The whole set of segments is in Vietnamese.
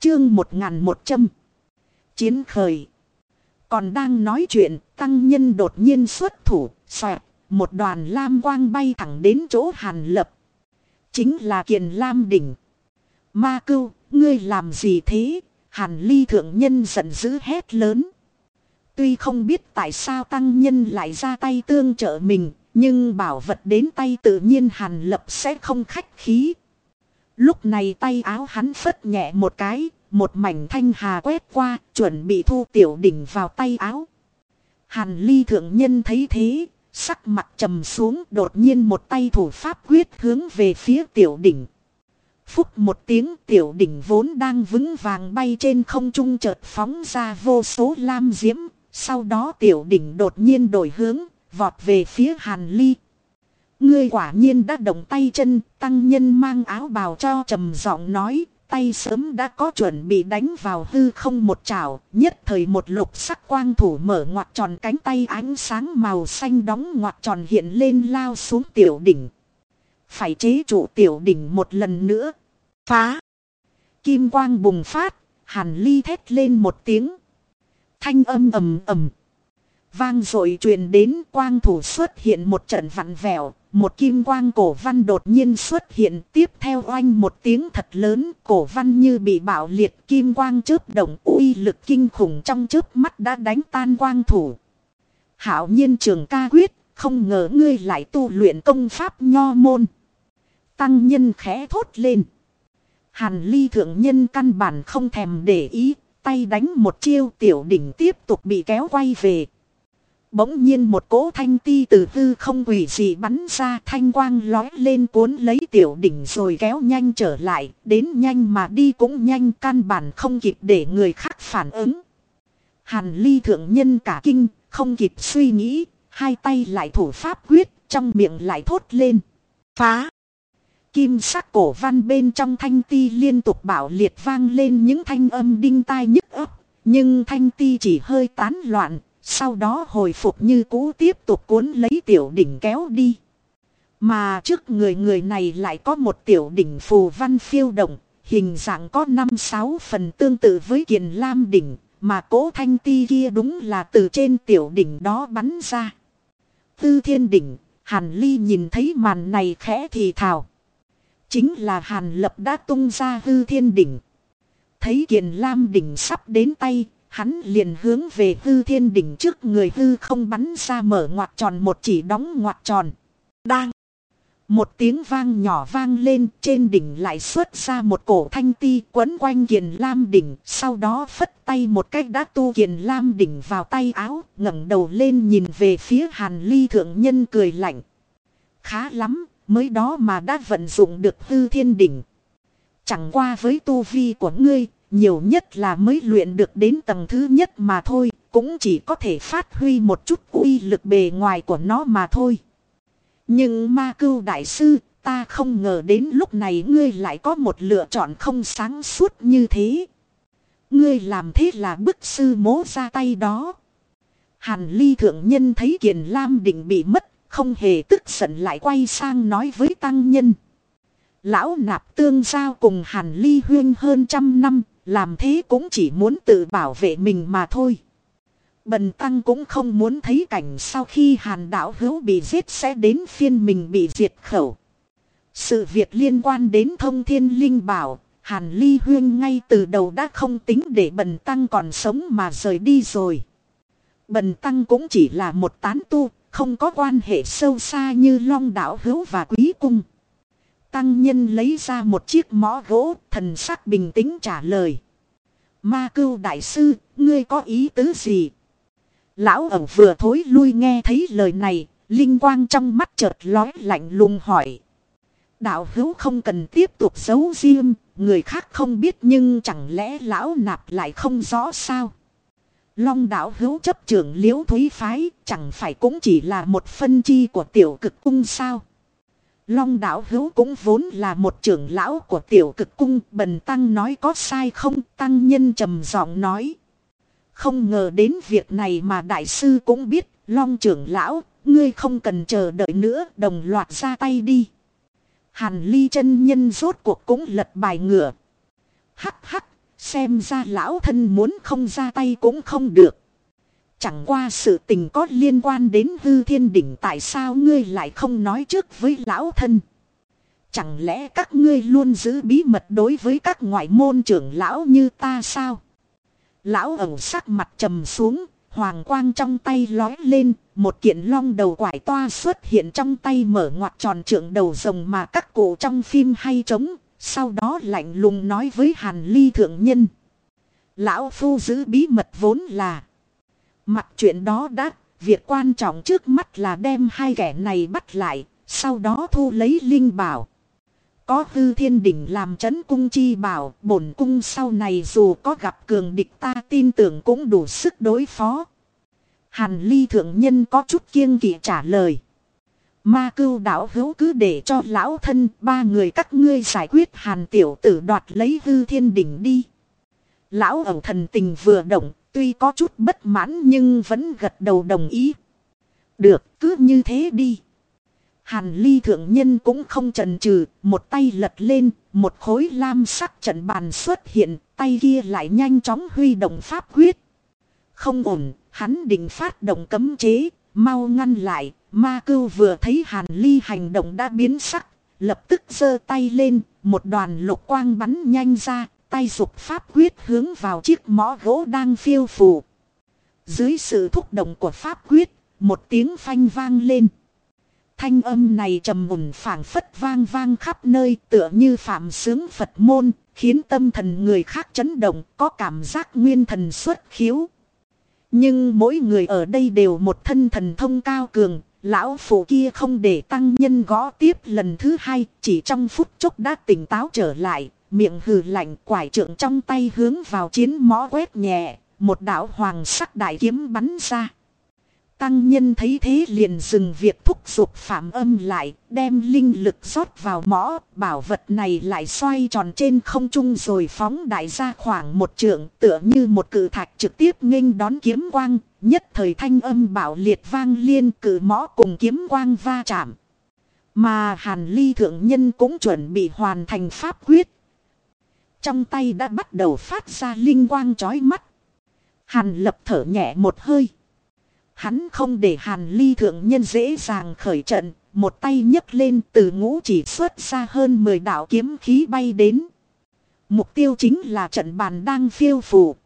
Chương 1100 Chiến khởi Còn đang nói chuyện, tăng nhân đột nhiên xuất thủ, xoẹt, một đoàn lam quang bay thẳng đến chỗ hàn lập. Chính là kiền lam đỉnh. Ma cưu, ngươi làm gì thế? Hàn ly thượng nhân giận dữ hét lớn. Tuy không biết tại sao tăng nhân lại ra tay tương trợ mình, nhưng bảo vật đến tay tự nhiên hàn lập sẽ không khách khí. Lúc này tay áo hắn phất nhẹ một cái, một mảnh thanh hà quét qua, chuẩn bị thu tiểu đỉnh vào tay áo. Hàn ly thượng nhân thấy thế, sắc mặt trầm xuống đột nhiên một tay thủ pháp quyết hướng về phía tiểu đỉnh. Phúc một tiếng tiểu đỉnh vốn đang vững vàng bay trên không trung chợt phóng ra vô số lam diễm. Sau đó tiểu đỉnh đột nhiên đổi hướng, vọt về phía hàn ly. Ngươi quả nhiên đã động tay chân, tăng nhân mang áo bào cho trầm giọng nói, tay sớm đã có chuẩn bị đánh vào hư không một chảo, nhất thời một lục sắc quang thủ mở ngoặt tròn cánh tay ánh sáng màu xanh đóng ngoặt tròn hiện lên lao xuống tiểu đỉnh. Phải chế trụ tiểu đỉnh một lần nữa. Phá. Kim quang bùng phát, hàn ly thét lên một tiếng. Thanh âm ầm ầm. Vang rồi truyền đến quang thủ xuất hiện một trận vặn vẹo, một kim quang cổ văn đột nhiên xuất hiện tiếp theo oanh một tiếng thật lớn, cổ văn như bị bạo liệt kim quang chớp động uy lực kinh khủng trong chớp mắt đã đánh tan quang thủ. Hảo nhiên trường ca quyết, không ngờ ngươi lại tu luyện công pháp nho môn. Tăng nhân khẽ thốt lên. Hàn ly thượng nhân căn bản không thèm để ý, tay đánh một chiêu tiểu đỉnh tiếp tục bị kéo quay về. Bỗng nhiên một cỗ thanh ti từ hư không quỷ gì bắn ra thanh quang lói lên cuốn lấy tiểu đỉnh rồi kéo nhanh trở lại, đến nhanh mà đi cũng nhanh căn bản không kịp để người khác phản ứng. Hàn ly thượng nhân cả kinh, không kịp suy nghĩ, hai tay lại thủ pháp quyết, trong miệng lại thốt lên. Phá! Kim sắc cổ văn bên trong thanh ti liên tục bảo liệt vang lên những thanh âm đinh tai nhức ấp. Nhưng thanh ti chỉ hơi tán loạn, sau đó hồi phục như cũ tiếp tục cuốn lấy tiểu đỉnh kéo đi. Mà trước người người này lại có một tiểu đỉnh phù văn phiêu động, hình dạng có 5-6 phần tương tự với kiền lam đỉnh, mà cố thanh ti kia đúng là từ trên tiểu đỉnh đó bắn ra. Tư thiên đỉnh, hàn ly nhìn thấy màn này khẽ thì thào. Chính là hàn lập đã tung ra hư thiên đỉnh. Thấy kiền lam đỉnh sắp đến tay, hắn liền hướng về hư thiên đỉnh trước người hư không bắn ra mở ngoặt tròn một chỉ đóng ngoặt tròn. Đang. Một tiếng vang nhỏ vang lên trên đỉnh lại xuất ra một cổ thanh ti quấn quanh kiền lam đỉnh. Sau đó phất tay một cách đã tu kiền lam đỉnh vào tay áo ngẩng đầu lên nhìn về phía hàn ly thượng nhân cười lạnh. Khá lắm mới đó mà đã vận dụng được hư thiên đỉnh. Chẳng qua với tu vi của ngươi, nhiều nhất là mới luyện được đến tầng thứ nhất mà thôi, cũng chỉ có thể phát huy một chút uy lực bề ngoài của nó mà thôi. Nhưng ma cưu đại sư, ta không ngờ đến lúc này ngươi lại có một lựa chọn không sáng suốt như thế. Ngươi làm thế là bức sư mố ra tay đó. Hàn ly thượng nhân thấy kiền lam định bị mất không hề tức giận lại quay sang nói với tăng nhân. Lão nạp tương giao cùng hàn ly huyên hơn trăm năm, làm thế cũng chỉ muốn tự bảo vệ mình mà thôi. Bần tăng cũng không muốn thấy cảnh sau khi hàn đạo hữu bị giết sẽ đến phiên mình bị diệt khẩu. Sự việc liên quan đến thông thiên linh bảo, hàn ly huyên ngay từ đầu đã không tính để bần tăng còn sống mà rời đi rồi. Bần tăng cũng chỉ là một tán tu, không có quan hệ sâu xa như long đảo hữu và quý cung. Tăng nhân lấy ra một chiếc mõ gỗ, thần sắc bình tĩnh trả lời. Ma cưu đại sư, ngươi có ý tứ gì? Lão ẩu vừa thối lui nghe thấy lời này, linh quang trong mắt chợt lói lạnh lùng hỏi. Đạo hữu không cần tiếp tục giấu riêng, người khác không biết nhưng chẳng lẽ lão nạp lại không rõ sao? Long đạo hữu chấp trưởng liễu thúy phái chẳng phải cũng chỉ là một phân chi của tiểu cực cung sao. Long đạo hữu cũng vốn là một trưởng lão của tiểu cực cung, bần tăng nói có sai không tăng nhân trầm giọng nói. Không ngờ đến việc này mà đại sư cũng biết, long trưởng lão, ngươi không cần chờ đợi nữa, đồng loạt ra tay đi. Hàn ly chân nhân rốt cuộc cũng lật bài ngựa. Hắc hắc, Xem ra lão thân muốn không ra tay cũng không được. Chẳng qua sự tình có liên quan đến hư thiên đỉnh tại sao ngươi lại không nói trước với lão thân. Chẳng lẽ các ngươi luôn giữ bí mật đối với các ngoại môn trưởng lão như ta sao? Lão ẩu sắc mặt trầm xuống, hoàng quang trong tay lói lên, một kiện long đầu quải toa xuất hiện trong tay mở ngoặt tròn trượng đầu rồng mà các cụ trong phim hay trống, sau đó lạnh lùng nói với Hàn Ly thượng nhân. Lão Phu giữ bí mật vốn là. Mặt chuyện đó đã, việc quan trọng trước mắt là đem hai kẻ này bắt lại, sau đó thu lấy linh bảo. Có hư thiên đỉnh làm chấn cung chi bảo, bổn cung sau này dù có gặp cường địch ta tin tưởng cũng đủ sức đối phó. Hàn ly thượng nhân có chút kiêng kỵ trả lời. Ma cưu đảo hữu cứ để cho lão thân ba người các ngươi giải quyết hàn tiểu tử đoạt lấy hư thiên đỉnh đi. Lão ẩu thần tình vừa động, tuy có chút bất mãn nhưng vẫn gật đầu đồng ý. Được, cứ như thế đi. Hàn ly thượng nhân cũng không chần chừ, một tay lật lên, một khối lam sắc trận bàn xuất hiện, tay kia lại nhanh chóng huy động pháp quyết. Không ổn, hắn định phát động cấm chế, mau ngăn lại, ma cưu vừa thấy hàn ly hành động đã biến sắc, lập tức giơ tay lên, một đoàn lục quang bắn nhanh ra, tay dục pháp quyết hướng vào chiếc mõ gỗ đang phiêu phù. Dưới sự thúc động của pháp quyết, một tiếng phanh vang lên. Thanh âm này trầm mùn phảng phất vang vang khắp nơi tựa như phạm sướng Phật môn, khiến tâm thần người khác chấn động, có cảm giác nguyên thần xuất khiếu. Nhưng mỗi người ở đây đều một thân thần thông cao cường, lão phụ kia không để tăng nhân gõ tiếp lần thứ hai, chỉ trong phút chốc đã tỉnh táo trở lại, miệng hừ lạnh quải trượng trong tay hướng vào chiến mõ quét nhẹ, một đạo hoàng sắc đại kiếm bắn ra. Tăng nhân thấy thế liền dừng việc thúc giục phạm âm lại, đem linh lực rót vào mõ, bảo vật này lại xoay tròn trên không trung rồi phóng đại ra khoảng một trượng, tựa như một cự thạch trực tiếp nghênh đón kiếm quang, nhất thời thanh âm bảo liệt vang liên cử mõ cùng kiếm quang va chạm. Mà hàn ly thượng nhân cũng chuẩn bị hoàn thành pháp quyết. Trong tay đã bắt đầu phát ra linh quang chói mắt. Hàn lập thở nhẹ một hơi. Hắn không để hàn ly thượng nhân dễ dàng khởi trận, một tay nhấc lên từ ngũ chỉ xuất ra hơn 10 đạo kiếm khí bay đến. Mục tiêu chính là trận bàn đang phiêu phù.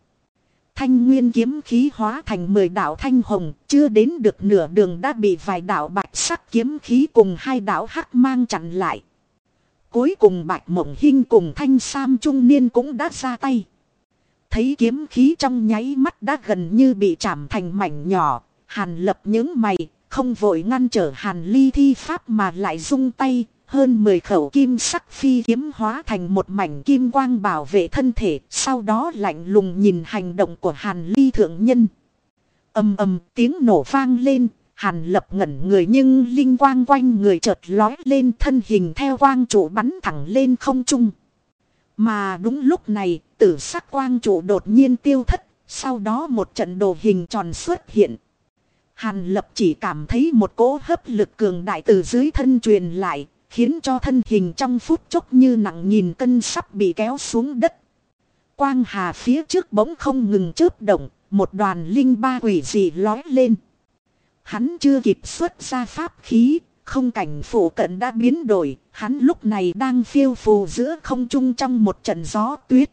Thanh nguyên kiếm khí hóa thành 10 đạo thanh hồng, chưa đến được nửa đường đã bị vài đạo bạch sắc kiếm khí cùng hai đạo hắc mang chặn lại. Cuối cùng bạch mộng hinh cùng thanh sam trung niên cũng đã ra tay. Thấy kiếm khí trong nháy mắt đã gần như bị chạm thành mảnh nhỏ, Hàn lập những mày, không vội ngăn trở hàn ly thi pháp mà lại rung tay, hơn 10 khẩu kim sắc phi kiếm hóa thành một mảnh kim quang bảo vệ thân thể, sau đó lạnh lùng nhìn hành động của hàn ly thượng nhân. ầm ầm tiếng nổ vang lên, hàn lập ngẩn người nhưng linh quang quanh người chợt lói lên thân hình theo quang trụ bắn thẳng lên không trung. Mà đúng lúc này, tử sắc quang trụ đột nhiên tiêu thất, sau đó một trận đồ hình tròn xuất hiện. Hàn lập chỉ cảm thấy một cỗ hấp lực cường đại từ dưới thân truyền lại, khiến cho thân hình trong phút chốc như nặng nghìn cân sắp bị kéo xuống đất. Quang hà phía trước bỗng không ngừng chớp động, một đoàn linh ba quỷ dị lói lên. Hắn chưa kịp xuất ra pháp khí, không cảnh phủ cận đã biến đổi, hắn lúc này đang phiêu phù giữa không trung trong một trận gió tuyết.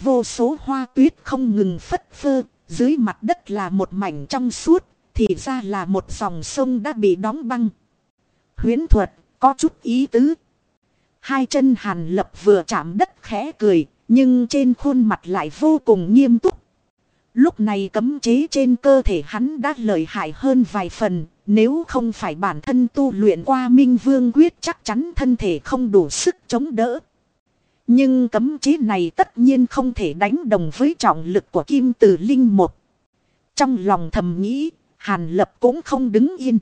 Vô số hoa tuyết không ngừng phất phơ, dưới mặt đất là một mảnh trong suốt, thì ra là một dòng sông đã bị đóng băng. Huyến thuật, có chút ý tứ. Hai chân hàn lập vừa chạm đất khẽ cười, nhưng trên khuôn mặt lại vô cùng nghiêm túc. Lúc này cấm chế trên cơ thể hắn đã lợi hại hơn vài phần, nếu không phải bản thân tu luyện qua minh vương quyết chắc chắn thân thể không đủ sức chống đỡ. Nhưng cấm chế này tất nhiên không thể đánh đồng với trọng lực của kim tử linh một. Trong lòng thầm nghĩ, Hàn lập cũng không đứng yên.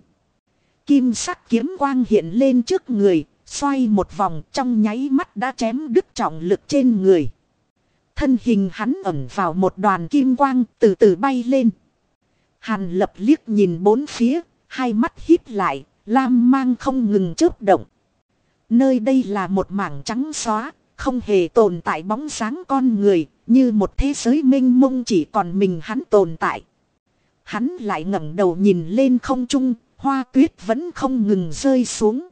Kim sắc kiếm quang hiện lên trước người, xoay một vòng trong nháy mắt đã chém đứt trọng lực trên người. Thân hình hắn ẩn vào một đoàn kim quang từ từ bay lên. Hàn lập liếc nhìn bốn phía, hai mắt híp lại, lam mang không ngừng chớp động. Nơi đây là một mảng trắng xóa, không hề tồn tại bóng dáng con người, như một thế giới mênh mông chỉ còn mình hắn tồn tại. Hắn lại ngẩng đầu nhìn lên không trung, hoa tuyết vẫn không ngừng rơi xuống.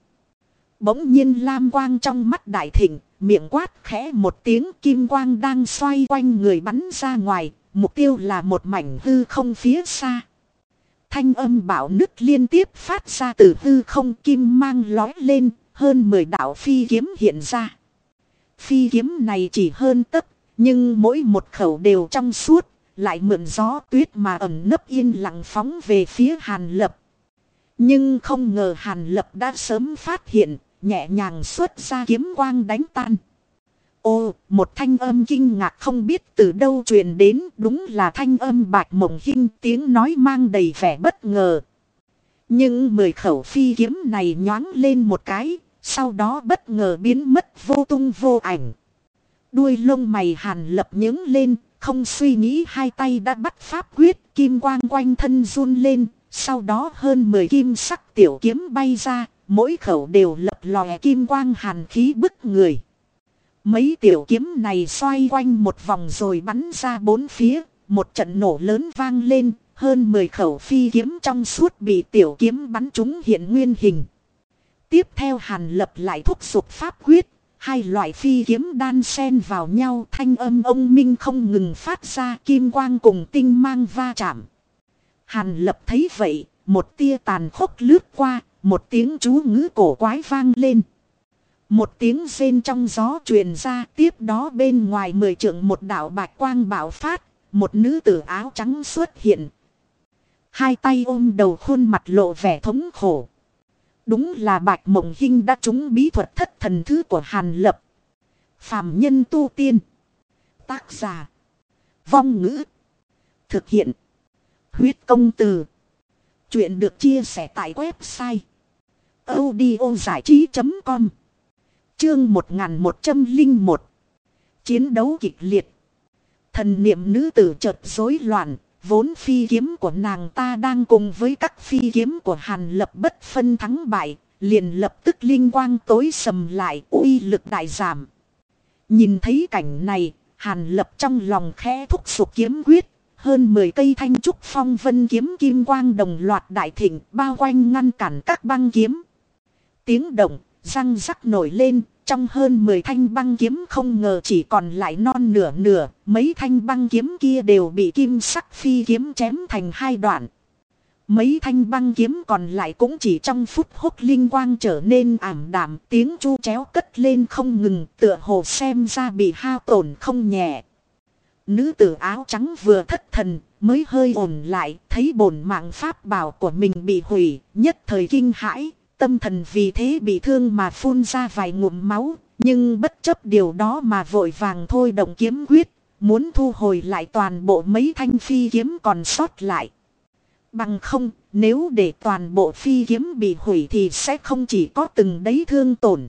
Bỗng nhiên lam quang trong mắt đại thịnh, miệng quát khẽ một tiếng kim quang đang xoay quanh người bắn ra ngoài, mục tiêu là một mảnh hư không phía xa. Thanh âm bảo nứt liên tiếp phát ra từ hư không kim mang lói lên, hơn 10 đạo phi kiếm hiện ra. Phi kiếm này chỉ hơn tấc, nhưng mỗi một khẩu đều trong suốt, lại mượn gió tuyết mà ẩn nấp yên lặng phóng về phía Hàn Lập. Nhưng không ngờ Hàn Lập đã sớm phát hiện, nhẹ nhàng xuất ra kiếm quang đánh tan. Ô, một thanh âm kinh ngạc không biết từ đâu truyền đến đúng là thanh âm bạch mộng hinh tiếng nói mang đầy vẻ bất ngờ. Nhưng mười khẩu phi kiếm này nhoáng lên một cái, sau đó bất ngờ biến mất vô tung vô ảnh. Đuôi lông mày hàn lập nhướng lên, không suy nghĩ hai tay đã bắt pháp quyết, kim quang quanh thân run lên, sau đó hơn 10 kim sắc tiểu kiếm bay ra, mỗi khẩu đều lập lòe kim quang hàn khí bức người. Mấy tiểu kiếm này xoay quanh một vòng rồi bắn ra bốn phía, một trận nổ lớn vang lên, hơn 10 khẩu phi kiếm trong suốt bị tiểu kiếm bắn trúng hiện nguyên hình. Tiếp theo hàn lập lại thúc giục pháp quyết, hai loại phi kiếm đan xen vào nhau thanh âm ông minh không ngừng phát ra kim quang cùng tinh mang va chạm. Hàn lập thấy vậy, một tia tàn khốc lướt qua, một tiếng chú ngữ cổ quái vang lên. Một tiếng rên trong gió truyền ra tiếp đó bên ngoài mười trượng một đạo bạch quang bảo phát, một nữ tử áo trắng xuất hiện. Hai tay ôm đầu khuôn mặt lộ vẻ thống khổ. Đúng là bạch mộng hinh đã trúng bí thuật thất thần thứ của Hàn Lập. Phạm nhân tu tiên. Tác giả. Vong ngữ. Thực hiện. Huyết công từ. Chuyện được chia sẻ tại website audiozảichí.com Chương 1101 Chiến đấu kịch liệt. Thần niệm nữ tử chợt rối loạn, Vốn phi kiếm của nàng ta đang cùng với các phi kiếm của Hàn Lập bất phân thắng bại, Liền lập tức linh quang tối sầm lại, uy lực đại giảm. Nhìn thấy cảnh này, Hàn Lập trong lòng khẽ thúc sụp kiếm quyết, hơn 10 cây thanh trúc phong vân kiếm kim quang đồng loạt đại thịnh, bao quanh ngăn cản các băng kiếm. Tiếng động, răng rắc nổi lên, trong hơn 10 thanh băng kiếm không ngờ chỉ còn lại non nửa nửa, mấy thanh băng kiếm kia đều bị kim sắc phi kiếm chém thành hai đoạn. Mấy thanh băng kiếm còn lại cũng chỉ trong phút hốc linh quang trở nên ảm đạm tiếng chu chéo cất lên không ngừng tựa hồ xem ra bị hao tổn không nhẹ. Nữ tử áo trắng vừa thất thần, mới hơi ổn lại, thấy bổn mạng pháp bảo của mình bị hủy, nhất thời kinh hãi, tâm thần vì thế bị thương mà phun ra vài ngụm máu, nhưng bất chấp điều đó mà vội vàng thôi động kiếm quyết, muốn thu hồi lại toàn bộ mấy thanh phi kiếm còn sót lại. Bằng không, nếu để toàn bộ phi kiếm bị hủy thì sẽ không chỉ có từng đấy thương tổn.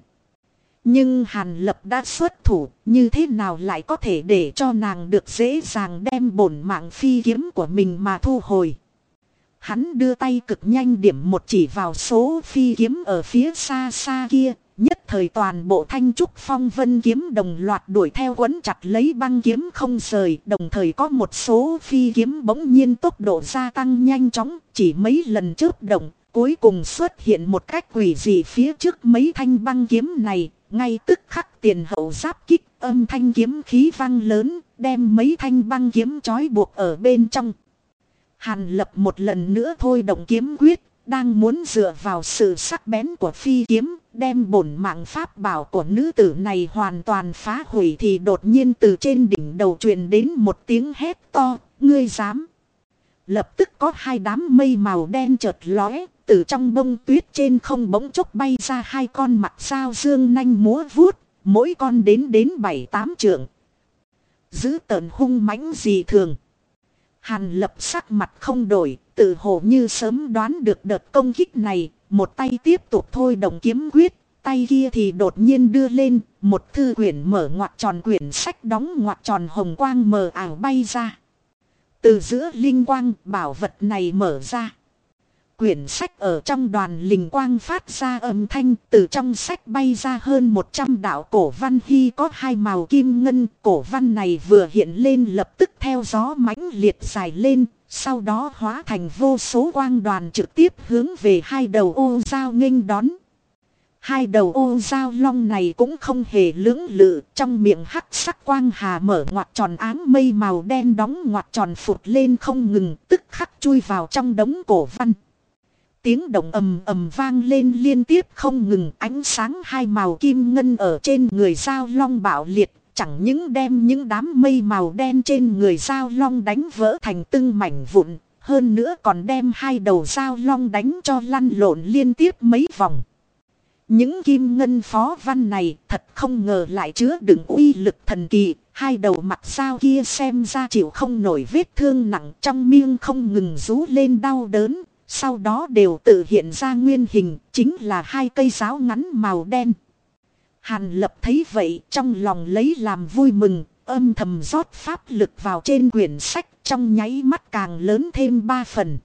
Nhưng Hàn Lập đã xuất thủ, như thế nào lại có thể để cho nàng được dễ dàng đem bổn mạng phi kiếm của mình mà thu hồi. Hắn đưa tay cực nhanh điểm một chỉ vào số phi kiếm ở phía xa xa kia, nhất thời toàn bộ thanh trúc phong vân kiếm đồng loạt đuổi theo quấn chặt lấy băng kiếm không rời, đồng thời có một số phi kiếm bỗng nhiên tốc độ gia tăng nhanh chóng, chỉ mấy lần trước động, cuối cùng xuất hiện một cách quỷ dị phía trước mấy thanh băng kiếm này, ngay tức khắc tiền hậu giáp kích âm thanh kiếm khí vang lớn, đem mấy thanh băng kiếm trói buộc ở bên trong. Hàn lập một lần nữa thôi động kiếm quyết, đang muốn dựa vào sự sắc bén của phi kiếm, đem bổn mạng pháp bảo của nữ tử này hoàn toàn phá hủy thì đột nhiên từ trên đỉnh đầu truyền đến một tiếng hét to, ngươi dám. Lập tức có hai đám mây màu đen chợt lóe, từ trong bông tuyết trên không bỗng chốc bay ra hai con mặt sao dương nanh múa vuốt, mỗi con đến đến bảy tám trượng. Giữ tợn hung mãnh gì thường. Hàn lập sắc mặt không đổi, tự hồ như sớm đoán được đợt công kích này, một tay tiếp tục thôi động kiếm quyết, tay kia thì đột nhiên đưa lên, một thư quyển mở ngoặt tròn quyển sách đóng ngoặt tròn hồng quang mờ ảo bay ra. Từ giữa linh quang bảo vật này mở ra. Quyển sách ở trong đoàn lình quang phát ra âm thanh từ trong sách bay ra hơn 100 đạo cổ văn hy có hai màu kim ngân. Cổ văn này vừa hiện lên lập tức theo gió mãnh liệt dài lên. Sau đó hóa thành vô số quang đoàn trực tiếp hướng về hai đầu ô giao nghênh đón. Hai đầu ô giao long này cũng không hề lưỡng lự, trong miệng hắc sắc quang hà mở ngoặt tròn áng mây màu đen đóng ngoặt tròn phụt lên không ngừng, tức khắc chui vào trong đống cổ văn. Tiếng động ầm ầm vang lên liên tiếp không ngừng ánh sáng hai màu kim ngân ở trên người dao long bạo liệt, chẳng những đem những đám mây màu đen trên người dao long đánh vỡ thành từng mảnh vụn, hơn nữa còn đem hai đầu dao long đánh cho lăn lộn liên tiếp mấy vòng. Những kim ngân phó văn này thật không ngờ lại chứa đựng uy lực thần kỳ. Hai đầu mặt sao kia xem ra chịu không nổi vết thương nặng trong miệng không ngừng rú lên đau đớn. Sau đó đều tự hiện ra nguyên hình chính là hai cây giáo ngắn màu đen. Hàn lập thấy vậy trong lòng lấy làm vui mừng, âm thầm rót pháp lực vào trên quyển sách trong nháy mắt càng lớn thêm ba phần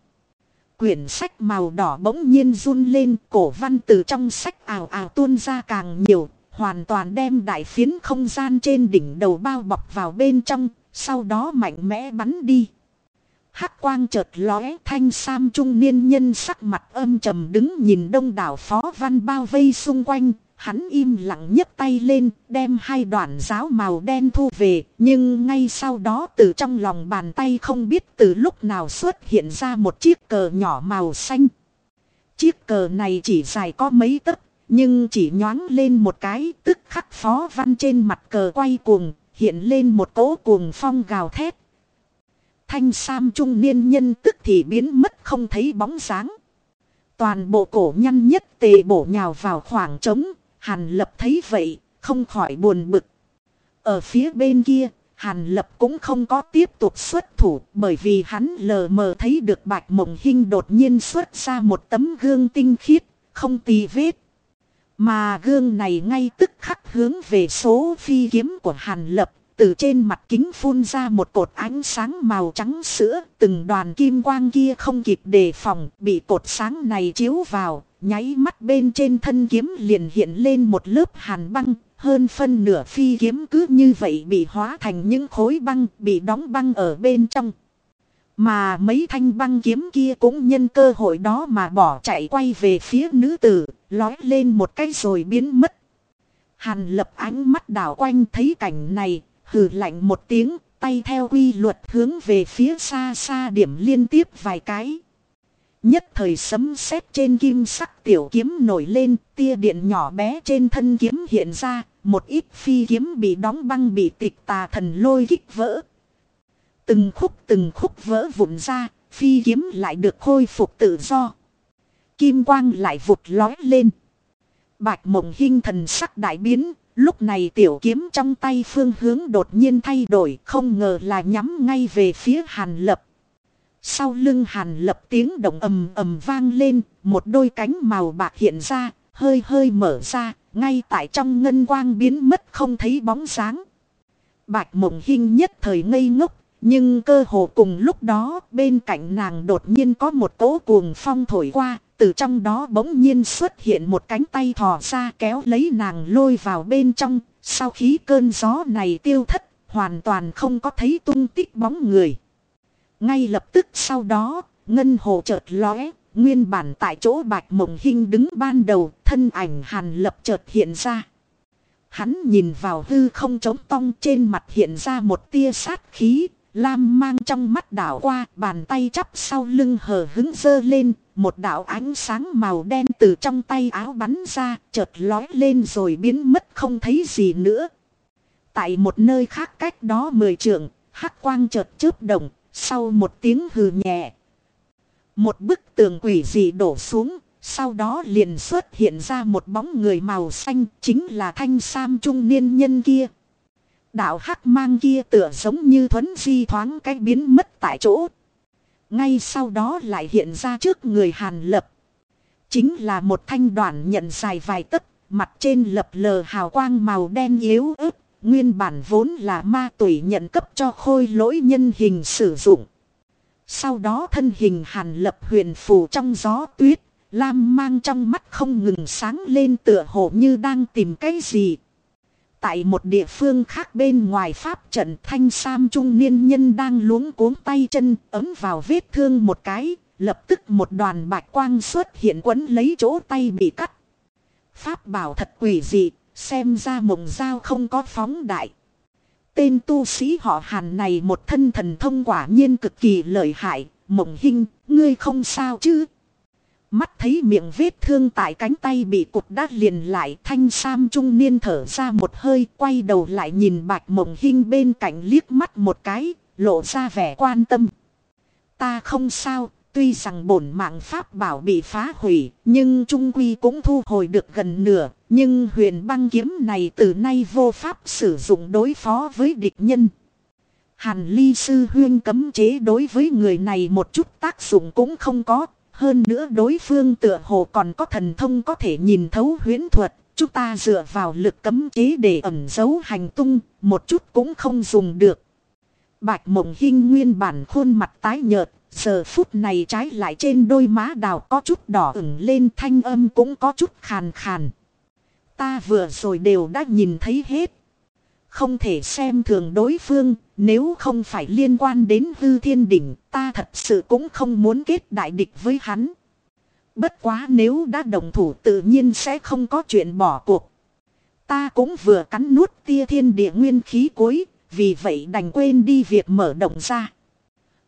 quyển sách màu đỏ bỗng nhiên run lên, cổ văn từ trong sách ảo ảo tuôn ra càng nhiều, hoàn toàn đem đại phiến không gian trên đỉnh đầu bao bọc vào bên trong, sau đó mạnh mẽ bắn đi. Hắc quang chợt lóe thanh sam trung niên nhân sắc mặt âm trầm đứng nhìn đông đảo phó văn bao vây xung quanh, Hắn im lặng nhấc tay lên, đem hai đoạn giáo màu đen thu về, nhưng ngay sau đó từ trong lòng bàn tay không biết từ lúc nào xuất hiện ra một chiếc cờ nhỏ màu xanh. Chiếc cờ này chỉ dài có mấy tấc, nhưng chỉ nhoáng lên một cái, tức khắc phó văn trên mặt cờ quay cuồng, hiện lên một cỗ cuồng phong gào thét. Thanh sam trung niên nhân tức thì biến mất không thấy bóng dáng. Toàn bộ cổ nhăn nhất tề bổ nhào vào khoảng trống, Hàn lập thấy vậy, không khỏi buồn bực. Ở phía bên kia, Hàn lập cũng không có tiếp tục xuất thủ bởi vì hắn lờ mờ thấy được bạch mộng hinh đột nhiên xuất ra một tấm gương tinh khiết, không tì vết. Mà gương này ngay tức khắc hướng về số phi kiếm của Hàn lập, từ trên mặt kính phun ra một cột ánh sáng màu trắng sữa, từng đoàn kim quang kia không kịp đề phòng, bị cột sáng này chiếu vào, Nháy mắt bên trên thân kiếm liền hiện lên một lớp hàn băng, hơn phân nửa phi kiếm cứ như vậy bị hóa thành những khối băng bị đóng băng ở bên trong. Mà mấy thanh băng kiếm kia cũng nhân cơ hội đó mà bỏ chạy quay về phía nữ tử, lói lên một cái rồi biến mất. Hàn lập ánh mắt đảo quanh thấy cảnh này, hừ lạnh một tiếng, tay theo quy luật hướng về phía xa xa điểm liên tiếp vài cái. Nhất thời sấm sét trên kim sắc tiểu kiếm nổi lên, tia điện nhỏ bé trên thân kiếm hiện ra, một ít phi kiếm bị đóng băng bị tịch tà thần lôi kích vỡ. Từng khúc từng khúc vỡ vụn ra, phi kiếm lại được khôi phục tự do. Kim quang lại vụt lói lên. Bạch mộng hinh thần sắc đại biến, lúc này tiểu kiếm trong tay phương hướng đột nhiên thay đổi, không ngờ là nhắm ngay về phía hàn lập. Sau lưng hàn lập tiếng động ầm ầm vang lên, một đôi cánh màu bạc hiện ra, hơi hơi mở ra, ngay tại trong ngân quang biến mất không thấy bóng sáng. Bạch mộng hinh nhất thời ngây ngốc, nhưng cơ hồ cùng lúc đó bên cạnh nàng đột nhiên có một cỗ cuồng phong thổi qua, từ trong đó bỗng nhiên xuất hiện một cánh tay thò ra kéo lấy nàng lôi vào bên trong, sau khi cơn gió này tiêu thất, hoàn toàn không có thấy tung tích bóng người. Ngay lập tức sau đó, ngân hồ chợt lóe, nguyên bản tại chỗ bạch mộng hinh đứng ban đầu, thân ảnh hàn lập chợt hiện ra. Hắn nhìn vào hư không trống tong trên mặt hiện ra một tia sát khí, lam mang trong mắt đảo qua, bàn tay chắp sau lưng hờ hứng dơ lên, một đạo ánh sáng màu đen từ trong tay áo bắn ra, chợt lói lên rồi biến mất không thấy gì nữa. Tại một nơi khác cách đó mười trượng, hắc quang chợt chớp động, sau một tiếng hừ nhẹ. Một bức tường quỷ dị đổ xuống. Sau đó liền xuất hiện ra một bóng người màu xanh chính là thanh sam trung niên nhân kia. Đạo hắc mang kia tựa giống như thuấn di thoáng cái biến mất tại chỗ. Ngay sau đó lại hiện ra trước người hàn lập. Chính là một thanh đoạn nhận dài vài tấc, mặt trên lập lờ hào quang màu đen yếu ớt, Nguyên bản vốn là ma tủy nhận cấp cho khôi lỗi nhân hình sử dụng. Sau đó thân hình hàn lập huyền phù trong gió tuyết. Lam mang trong mắt không ngừng sáng lên tựa hồ như đang tìm cái gì. Tại một địa phương khác bên ngoài pháp trận thanh sam trung niên nhân đang luống cuống tay chân ấm vào vết thương một cái. Lập tức một đoàn bạch quang xuất hiện quấn lấy chỗ tay bị cắt. Pháp bảo thật quỷ dị, xem ra mộng dao không có phóng đại. Tên tu sĩ họ hàn này một thân thần thông quả nhiên cực kỳ lợi hại. Mộng hinh ngươi không sao chứ? Mắt thấy miệng vết thương tại cánh tay bị cục đát liền lại thanh sam trung niên thở ra một hơi quay đầu lại nhìn bạch mộng hinh bên cạnh liếc mắt một cái, lộ ra vẻ quan tâm. Ta không sao, tuy rằng bổn mạng pháp bảo bị phá hủy, nhưng trung quy cũng thu hồi được gần nửa, nhưng huyền băng kiếm này từ nay vô pháp sử dụng đối phó với địch nhân. Hàn ly sư huyên cấm chế đối với người này một chút tác dụng cũng không có, hơn nữa đối phương tựa hồ còn có thần thông có thể nhìn thấu huyễn thuật. Chúng ta dựa vào lực cấm chế để ẩn giấu hành tung, một chút cũng không dùng được. Bạch mộng hinh nguyên bản khuôn mặt tái nhợt, giờ phút này trái lại trên đôi má đào có chút đỏ ửng lên thanh âm cũng có chút khàn khàn. Ta vừa rồi đều đã nhìn thấy hết. Không thể xem thường đối phương, nếu không phải liên quan đến hư thiên đỉnh, ta thật sự cũng không muốn kết đại địch với hắn. Bất quá nếu đã đồng thủ tự nhiên sẽ không có chuyện bỏ cuộc. Ta cũng vừa cắn nuốt tia thiên địa nguyên khí cuối, vì vậy đành quên đi việc mở động ra.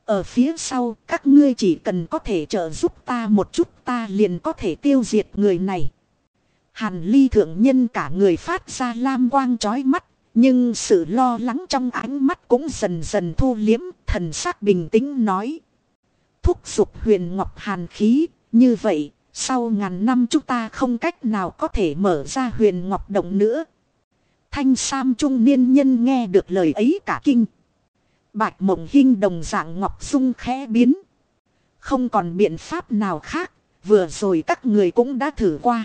Ở phía sau, các ngươi chỉ cần có thể trợ giúp ta một chút ta liền có thể tiêu diệt người này. Hàn ly thượng nhân cả người phát ra lam quang trói mắt, nhưng sự lo lắng trong ánh mắt cũng dần dần thu liếm, thần sắc bình tĩnh nói. Thúc giục huyền ngọc hàn khí, như vậy, sau ngàn năm chúng ta không cách nào có thể mở ra huyền ngọc động nữa. Thanh Sam trung niên nhân nghe được lời ấy cả kinh. Bạch mộng hinh đồng dạng ngọc dung khẽ biến. Không còn biện pháp nào khác, vừa rồi các người cũng đã thử qua.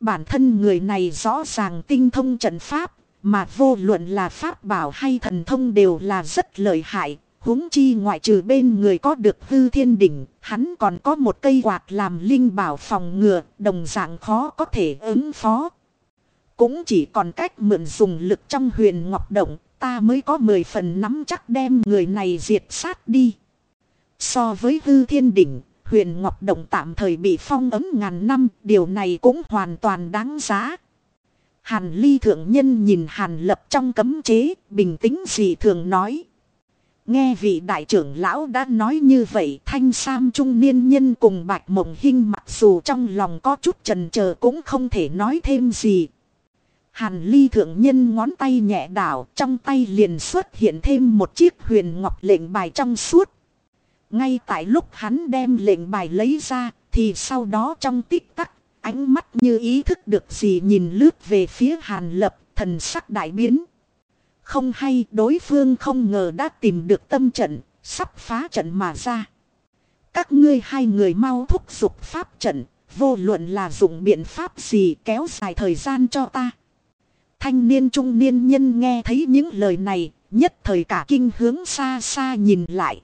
Bản thân người này rõ ràng tinh thông trận pháp, mà vô luận là pháp bảo hay thần thông đều là rất lợi hại. huống chi ngoại trừ bên người có được hư thiên đỉnh, hắn còn có một cây quạt làm linh bảo phòng ngừa, đồng dạng khó có thể ứng phó. Cũng chỉ còn cách mượn dùng lực trong huyền ngọc động, ta mới có 10 phần nắm chắc đem người này diệt sát đi. So với hư thiên đỉnh, huyền ngọc động tạm thời bị phong ấm ngàn năm, điều này cũng hoàn toàn đáng giá. Hàn ly thượng nhân nhìn hàn lập trong cấm chế, bình tĩnh gì thường nói. Nghe vị đại trưởng lão đã nói như vậy thanh sam trung niên nhân cùng bạch mộng Hinh mặc dù trong lòng có chút trần chờ cũng không thể nói thêm gì. Hàn ly thượng nhân ngón tay nhẹ đảo trong tay liền xuất hiện thêm một chiếc huyền ngọc lệnh bài trong suốt. Ngay tại lúc hắn đem lệnh bài lấy ra thì sau đó trong tích tắc ánh mắt như ý thức được gì nhìn lướt về phía hàn lập thần sắc đại biến. Không hay đối phương không ngờ đã tìm được tâm trận, sắp phá trận mà ra. Các ngươi hai người mau thúc giục pháp trận, vô luận là dùng biện pháp gì kéo dài thời gian cho ta. Thanh niên trung niên nhân nghe thấy những lời này, nhất thời cả kinh hướng xa xa nhìn lại.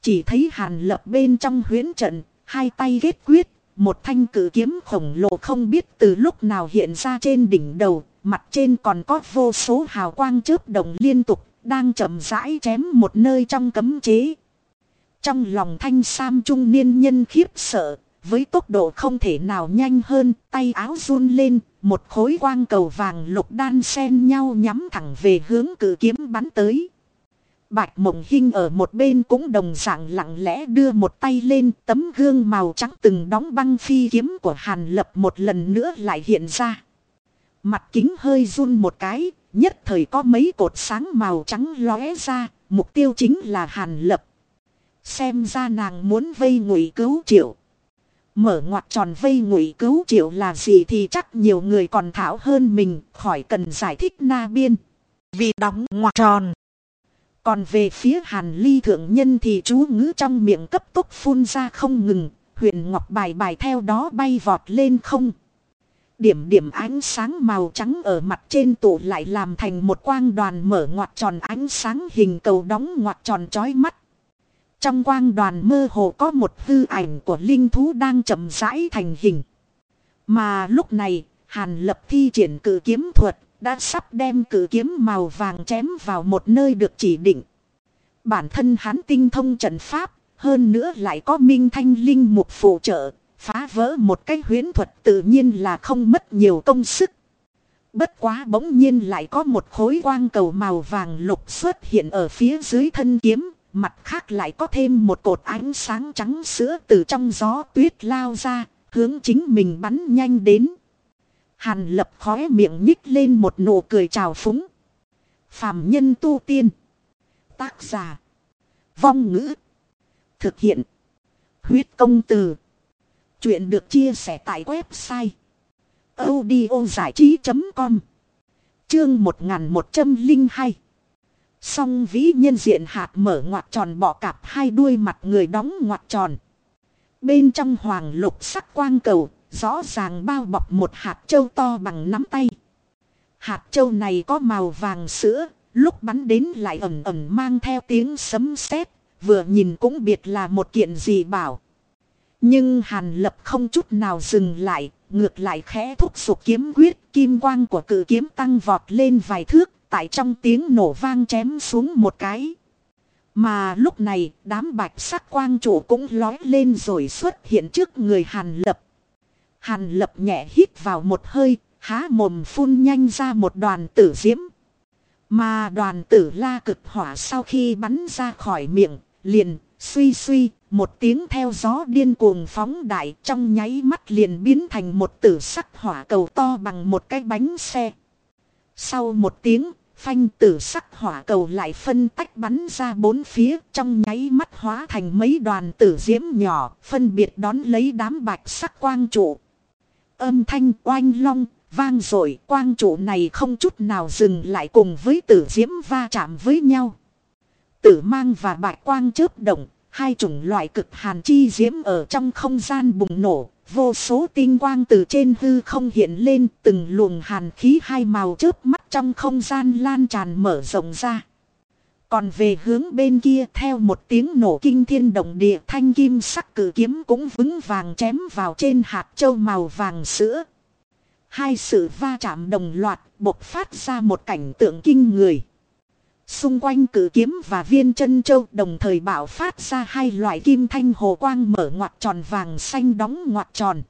Chỉ thấy hàn lập bên trong huyến trận, hai tay ghét quyết, một thanh cử kiếm khổng lồ không biết từ lúc nào hiện ra trên đỉnh đầu, mặt trên còn có vô số hào quang chớp động liên tục, đang chậm rãi chém một nơi trong cấm chế. Trong lòng thanh sam trung niên nhân khiếp sợ, với tốc độ không thể nào nhanh hơn, tay áo run lên, một khối quang cầu vàng lục đan xen nhau nhắm thẳng về hướng cử kiếm bắn tới. Bạch mộng Hinh ở một bên cũng đồng dạng lặng lẽ đưa một tay lên tấm gương màu trắng từng đóng băng phi kiếm của Hàn Lập một lần nữa lại hiện ra. Mặt kính hơi run một cái, nhất thời có mấy cột sáng màu trắng lóe ra, mục tiêu chính là Hàn Lập. Xem ra nàng muốn vây ngụy cứu triệu. Mở ngoặt tròn vây ngụy cứu triệu là gì thì chắc nhiều người còn thảo hơn mình khỏi cần giải thích na biên. Vì đóng ngoặt tròn. Còn về phía hàn ly thượng nhân thì chú ngữ trong miệng cấp tốc phun ra không ngừng. Huyền ngọc bài bài theo đó bay vọt lên không. Điểm điểm ánh sáng màu trắng ở mặt trên tủ lại làm thành một quang đoàn mở ngoặt tròn ánh sáng hình cầu đóng ngoặt tròn trói mắt. Trong quang đoàn mơ hồ có một hư ảnh của linh thú đang chậm rãi thành hình. Mà lúc này, Hàn Lập thi triển cử kiếm thuật, đã sắp đem cử kiếm màu vàng chém vào một nơi được chỉ định. Bản thân hắn tinh thông trận pháp, hơn nữa lại có minh thanh linh mục phụ trợ, phá vỡ một cái huyến thuật tự nhiên là không mất nhiều công sức. Bất quá bỗng nhiên lại có một khối quang cầu màu vàng lục xuất hiện ở phía dưới thân kiếm, mặt khác lại có thêm một cột ánh sáng trắng sữa từ trong gió tuyết lao ra, hướng chính mình bắn nhanh đến. Hàn lập khóe miệng nhích lên một nụ cười trào phúng. Phạm nhân tu tiên. Tác giả. Vong ngữ. Thực hiện. Huyết công từ. Chuyện được chia sẻ tại website. audio trí.com Chương 1102 Song vĩ nhân diện hạt mở ngoặt tròn bỏ cạp hai đuôi mặt người đóng ngoặt tròn. Bên trong hoàng lục sắc quang cầu, rõ ràng bao bọc một hạt châu to bằng nắm tay. Hạt châu này có màu vàng sữa, lúc bắn đến lại ẩm ẩm mang theo tiếng sấm sét, vừa nhìn cũng biết là một kiện gì bảo. Nhưng Hàn Lập không chút nào dừng lại, ngược lại khẽ thúc giục kiếm quyết, kim quang của cự kiếm tăng vọt lên vài thước, tại trong tiếng nổ vang chém xuống một cái. Mà lúc này, đám bạch sắc quang chủ cũng lói lên rồi xuất hiện trước người Hàn Lập. Hàn Lập nhẹ hít vào một hơi, há mồm phun nhanh ra một đoàn tử diễm. Mà đoàn tử la cực hỏa sau khi bắn ra khỏi miệng, liền, suy suy, một tiếng theo gió điên cuồng phóng đại trong nháy mắt liền biến thành một tử sắc hỏa cầu to bằng một cái bánh xe. Sau một tiếng, phanh tử sắc hỏa cầu lại phân tách bắn ra bốn phía trong nháy mắt hóa thành mấy đoàn tử diễm nhỏ, phân biệt đón lấy đám bạch sắc quang trụ. Âm thanh oanh long, vang rồi quang trụ này không chút nào dừng lại cùng với tử diễm va chạm với nhau. Tử mang và bạch quang chớp động, hai chủng loại cực hàn chi diễm ở trong không gian bùng nổ, vô số tinh quang từ trên hư không hiện lên, từng luồng hàn khí hai màu chớp mắt trong không gian lan tràn mở rộng ra. Còn về hướng bên kia theo một tiếng nổ kinh thiên động địa thanh kim sắc cử kiếm cũng vững vàng chém vào trên hạt châu màu vàng sữa. Hai sự va chạm đồng loạt bộc phát ra một cảnh tượng kinh người. Xung quanh cử kiếm và viên chân châu đồng thời bạo phát ra hai loại kim thanh hồ quang mở ngoặt tròn vàng xanh đóng ngoặt tròn.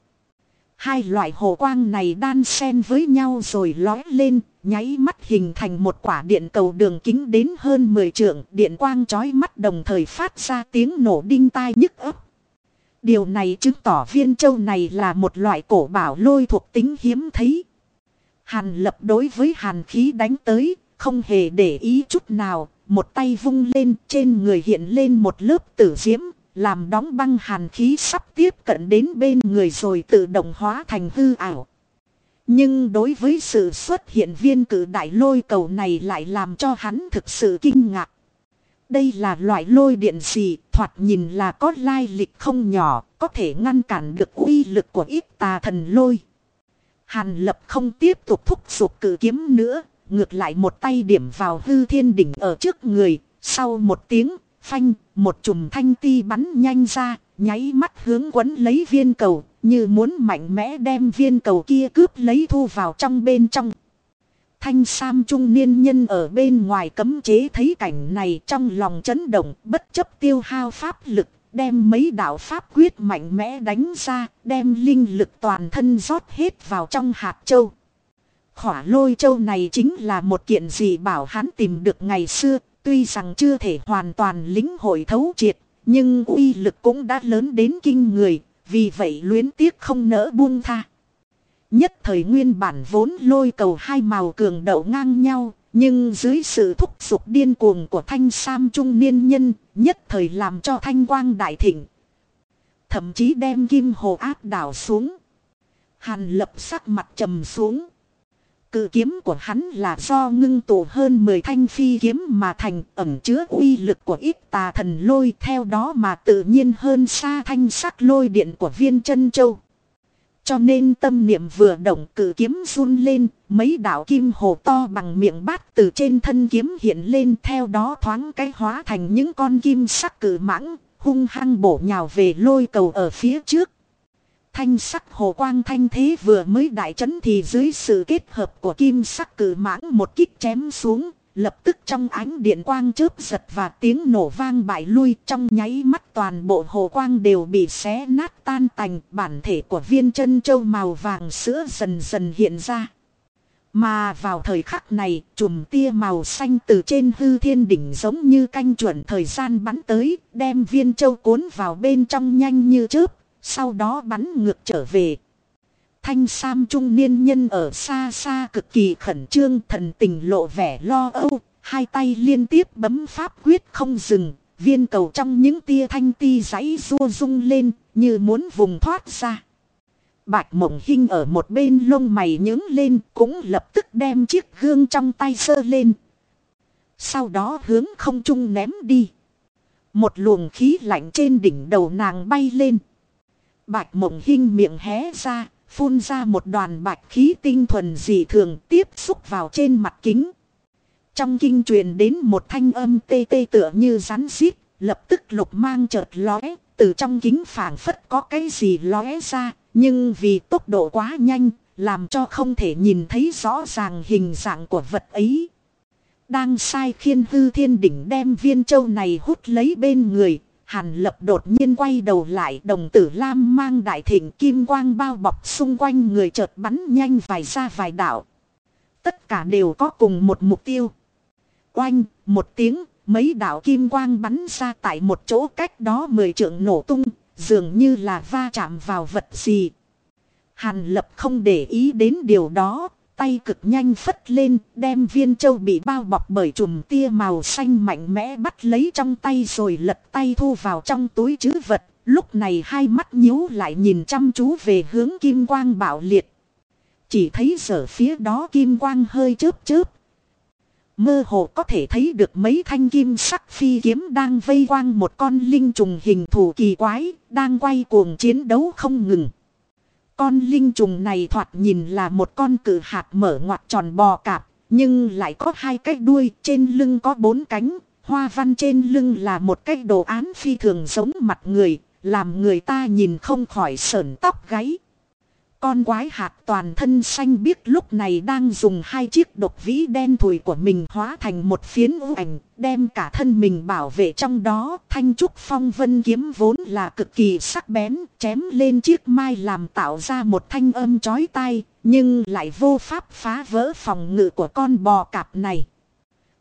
Hai loại hồ quang này đan xen với nhau rồi lói lên, nháy mắt hình thành một quả điện cầu đường kính đến hơn 10 trượng, điện quang chói mắt đồng thời phát ra tiếng nổ đinh tai nhức ấp. Điều này chứng tỏ viên châu này là một loại cổ bảo lôi thuộc tính hiếm thấy. Hàn lập đối với hàn khí đánh tới, không hề để ý chút nào, một tay vung lên trên người hiện lên một lớp tử diễm, làm đóng băng hàn khí sắp tiếp cận đến bên người rồi tự động hóa thành hư ảo. Nhưng đối với sự xuất hiện viên cử đại lôi cầu này lại làm cho hắn thực sự kinh ngạc. Đây là loại lôi điện gì, thoạt nhìn là có lai lịch không nhỏ, có thể ngăn cản được uy lực của ít tà thần lôi. Hàn lập không tiếp tục thúc giục cử kiếm nữa, ngược lại một tay điểm vào hư thiên đỉnh ở trước người, sau một tiếng, phanh, một chùm thanh ti bắn nhanh ra, nháy mắt hướng quấn lấy viên cầu, như muốn mạnh mẽ đem viên cầu kia cướp lấy thu vào trong bên trong. Thanh Sam trung niên nhân ở bên ngoài cấm chế thấy cảnh này trong lòng chấn động bất chấp tiêu hao pháp lực, đem mấy đạo pháp quyết mạnh mẽ đánh ra, đem linh lực toàn thân rót hết vào trong hạt châu. Khỏa lôi châu này chính là một kiện gì bảo hắn tìm được ngày xưa, tuy rằng chưa thể hoàn toàn lính hội thấu triệt, nhưng uy lực cũng đã lớn đến kinh người, vì vậy luyến tiếc không nỡ buông tha. Nhất thời nguyên bản vốn lôi cầu hai màu cường đậu ngang nhau, nhưng dưới sự thúc giục điên cuồng của thanh sam trung niên nhân, nhất thời làm cho thanh quang đại thịnh. Thậm chí đem kim hồ áp đảo xuống. Hàn lập sắc mặt trầm xuống. Cự kiếm của hắn là do ngưng tụ hơn 10 thanh phi kiếm mà thành ẩm chứa uy lực của ít tà thần lôi theo đó mà tự nhiên hơn xa thanh sắc lôi điện của viên chân châu. Cho nên tâm niệm vừa động cử kiếm run lên, mấy đạo kim hồ to bằng miệng bát từ trên thân kiếm hiện lên theo đó thoáng cái hóa thành những con kim sắc cử mãng, hung hăng bổ nhào về lôi cầu ở phía trước. Thanh sắc hồ quang thanh thế vừa mới đại chấn thì dưới sự kết hợp của kim sắc cử mãng một kích chém xuống, lập tức trong ánh điện quang chớp giật và tiếng nổ vang bại lui trong nháy mắt toàn bộ hồ quang đều bị xé nát tan tành bản thể của viên chân châu màu vàng sữa dần dần hiện ra. Mà vào thời khắc này, chùm tia màu xanh từ trên hư thiên đỉnh giống như canh chuẩn thời gian bắn tới, đem viên châu cuốn vào bên trong nhanh như chớp, sau đó bắn ngược trở về. Thanh Sam trung niên nhân ở xa xa cực kỳ khẩn trương thần tình lộ vẻ lo âu, hai tay liên tiếp bấm pháp quyết không dừng, viên cầu trong những tia thanh ti giấy rua rung lên như muốn vùng thoát ra. Bạch mộng hinh ở một bên lông mày nhướng lên cũng lập tức đem chiếc gương trong tay sơ lên. Sau đó hướng không trung ném đi. Một luồng khí lạnh trên đỉnh đầu nàng bay lên. Bạch mộng hinh miệng hé ra, phun ra một đoàn bạch khí tinh thuần dị thường tiếp xúc vào trên mặt kính. Trong kinh truyền đến một thanh âm tê tê tựa như rắn xít, lập tức lục mang chợt lóe, từ trong kính phảng phất có cái gì lóe ra, nhưng vì tốc độ quá nhanh, làm cho không thể nhìn thấy rõ ràng hình dạng của vật ấy. Đang sai khiên hư thiên đỉnh đem viên châu này hút lấy bên người, Hàn lập đột nhiên quay đầu lại đồng tử lam mang đại thịnh kim quang bao bọc xung quanh người chợt bắn nhanh vài ra vài đảo. Tất cả đều có cùng một mục tiêu. Oanh, một tiếng, mấy đảo kim quang bắn ra tại một chỗ cách đó mười trượng nổ tung, dường như là va chạm vào vật gì. Hàn lập không để ý đến điều đó, tay cực nhanh phất lên, đem viên châu bị bao bọc bởi chùm tia màu xanh mạnh mẽ bắt lấy trong tay rồi lật tay thu vào trong túi chứ vật. Lúc này hai mắt nhíu lại nhìn chăm chú về hướng kim quang bạo liệt. Chỉ thấy sở phía đó kim quang hơi chớp chớp. Mơ hồ có thể thấy được mấy thanh kim sắc phi kiếm đang vây quang một con linh trùng hình thù kỳ quái, đang quay cuồng chiến đấu không ngừng. Con linh trùng này thoạt nhìn là một con cử hạt mở ngoặt tròn bò cạp, nhưng lại có hai cái đuôi, trên lưng có bốn cánh, hoa văn trên lưng là một cái đồ án phi thường giống mặt người, làm người ta nhìn không khỏi sờn tóc gáy. Con quái hạt toàn thân xanh biếc lúc này đang dùng hai chiếc độc vĩ đen thùi của mình hóa thành một phiến ưu ảnh, đem cả thân mình bảo vệ trong đó. Thanh trúc phong vân kiếm vốn là cực kỳ sắc bén, chém lên chiếc mai làm tạo ra một thanh âm chói tai, nhưng lại vô pháp phá vỡ phòng ngự của con bò cạp này.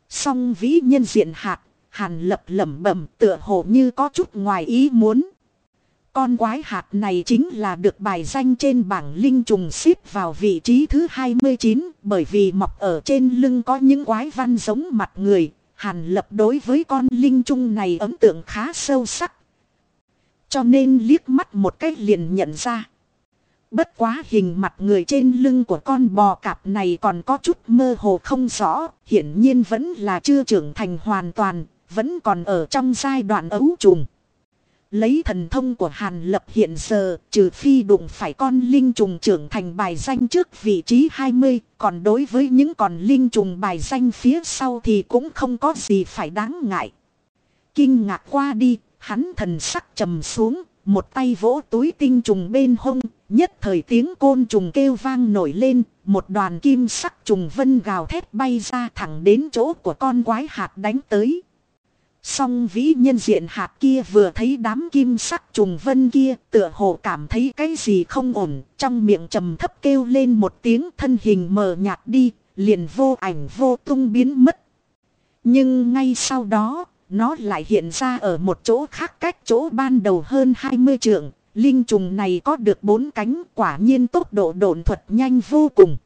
Song vĩ nhân diện hạt, hàn lập lẩm bẩm tựa hồ như có chút ngoài ý muốn. Con quái hạt này chính là được bài danh trên bảng linh trùng xếp vào vị trí thứ 29 bởi vì mọc ở trên lưng có những quái văn giống mặt người. Hàn lập đối với con linh trùng này ấn tượng khá sâu sắc. Cho nên liếc mắt một cách liền nhận ra. Bất quá hình mặt người trên lưng của con bò cạp này còn có chút mơ hồ không rõ, hiển nhiên vẫn là chưa trưởng thành hoàn toàn, vẫn còn ở trong giai đoạn ấu trùng. Lấy thần thông của Hàn Lập hiện giờ, trừ phi đụng phải con linh trùng trưởng thành bài danh trước vị trí 20, còn đối với những con linh trùng bài danh phía sau thì cũng không có gì phải đáng ngại. Kinh ngạc qua đi, hắn thần sắc trầm xuống, một tay vỗ túi tinh trùng bên hông, nhất thời tiếng côn trùng kêu vang nổi lên, một đoàn kim sắc trùng vân gào thét bay ra thẳng đến chỗ của con quái hạt đánh tới. Song vĩ nhân diện hạt kia vừa thấy đám kim sắc trùng vân kia tựa hồ cảm thấy cái gì không ổn. Trong miệng trầm thấp kêu lên một tiếng thân hình mờ nhạt đi, liền vô ảnh vô tung biến mất. Nhưng ngay sau đó, nó lại hiện ra ở một chỗ khác cách chỗ ban đầu hơn 20 trượng. Linh trùng này có được bốn cánh quả nhiên tốc độ độn thuật nhanh vô cùng.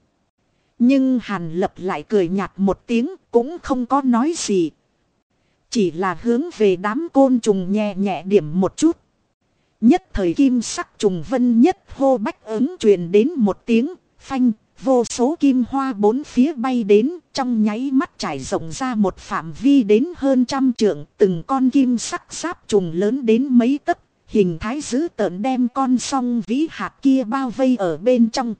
Nhưng Hàn Lập lại cười nhạt một tiếng cũng không có nói gì chỉ là hướng về đám côn trùng nhẹ nhẹ điểm một chút. Nhất thời kim sắc trùng vân nhất hô bách ứng truyền đến một tiếng, phanh, vô số kim hoa bốn phía bay đến, trong nháy mắt trải rộng ra một phạm vi đến hơn trăm trượng, từng con kim sắc sáp trùng lớn đến mấy tấc, hình thái dữ tợn đem con song vĩ hạt kia bao vây ở bên trong.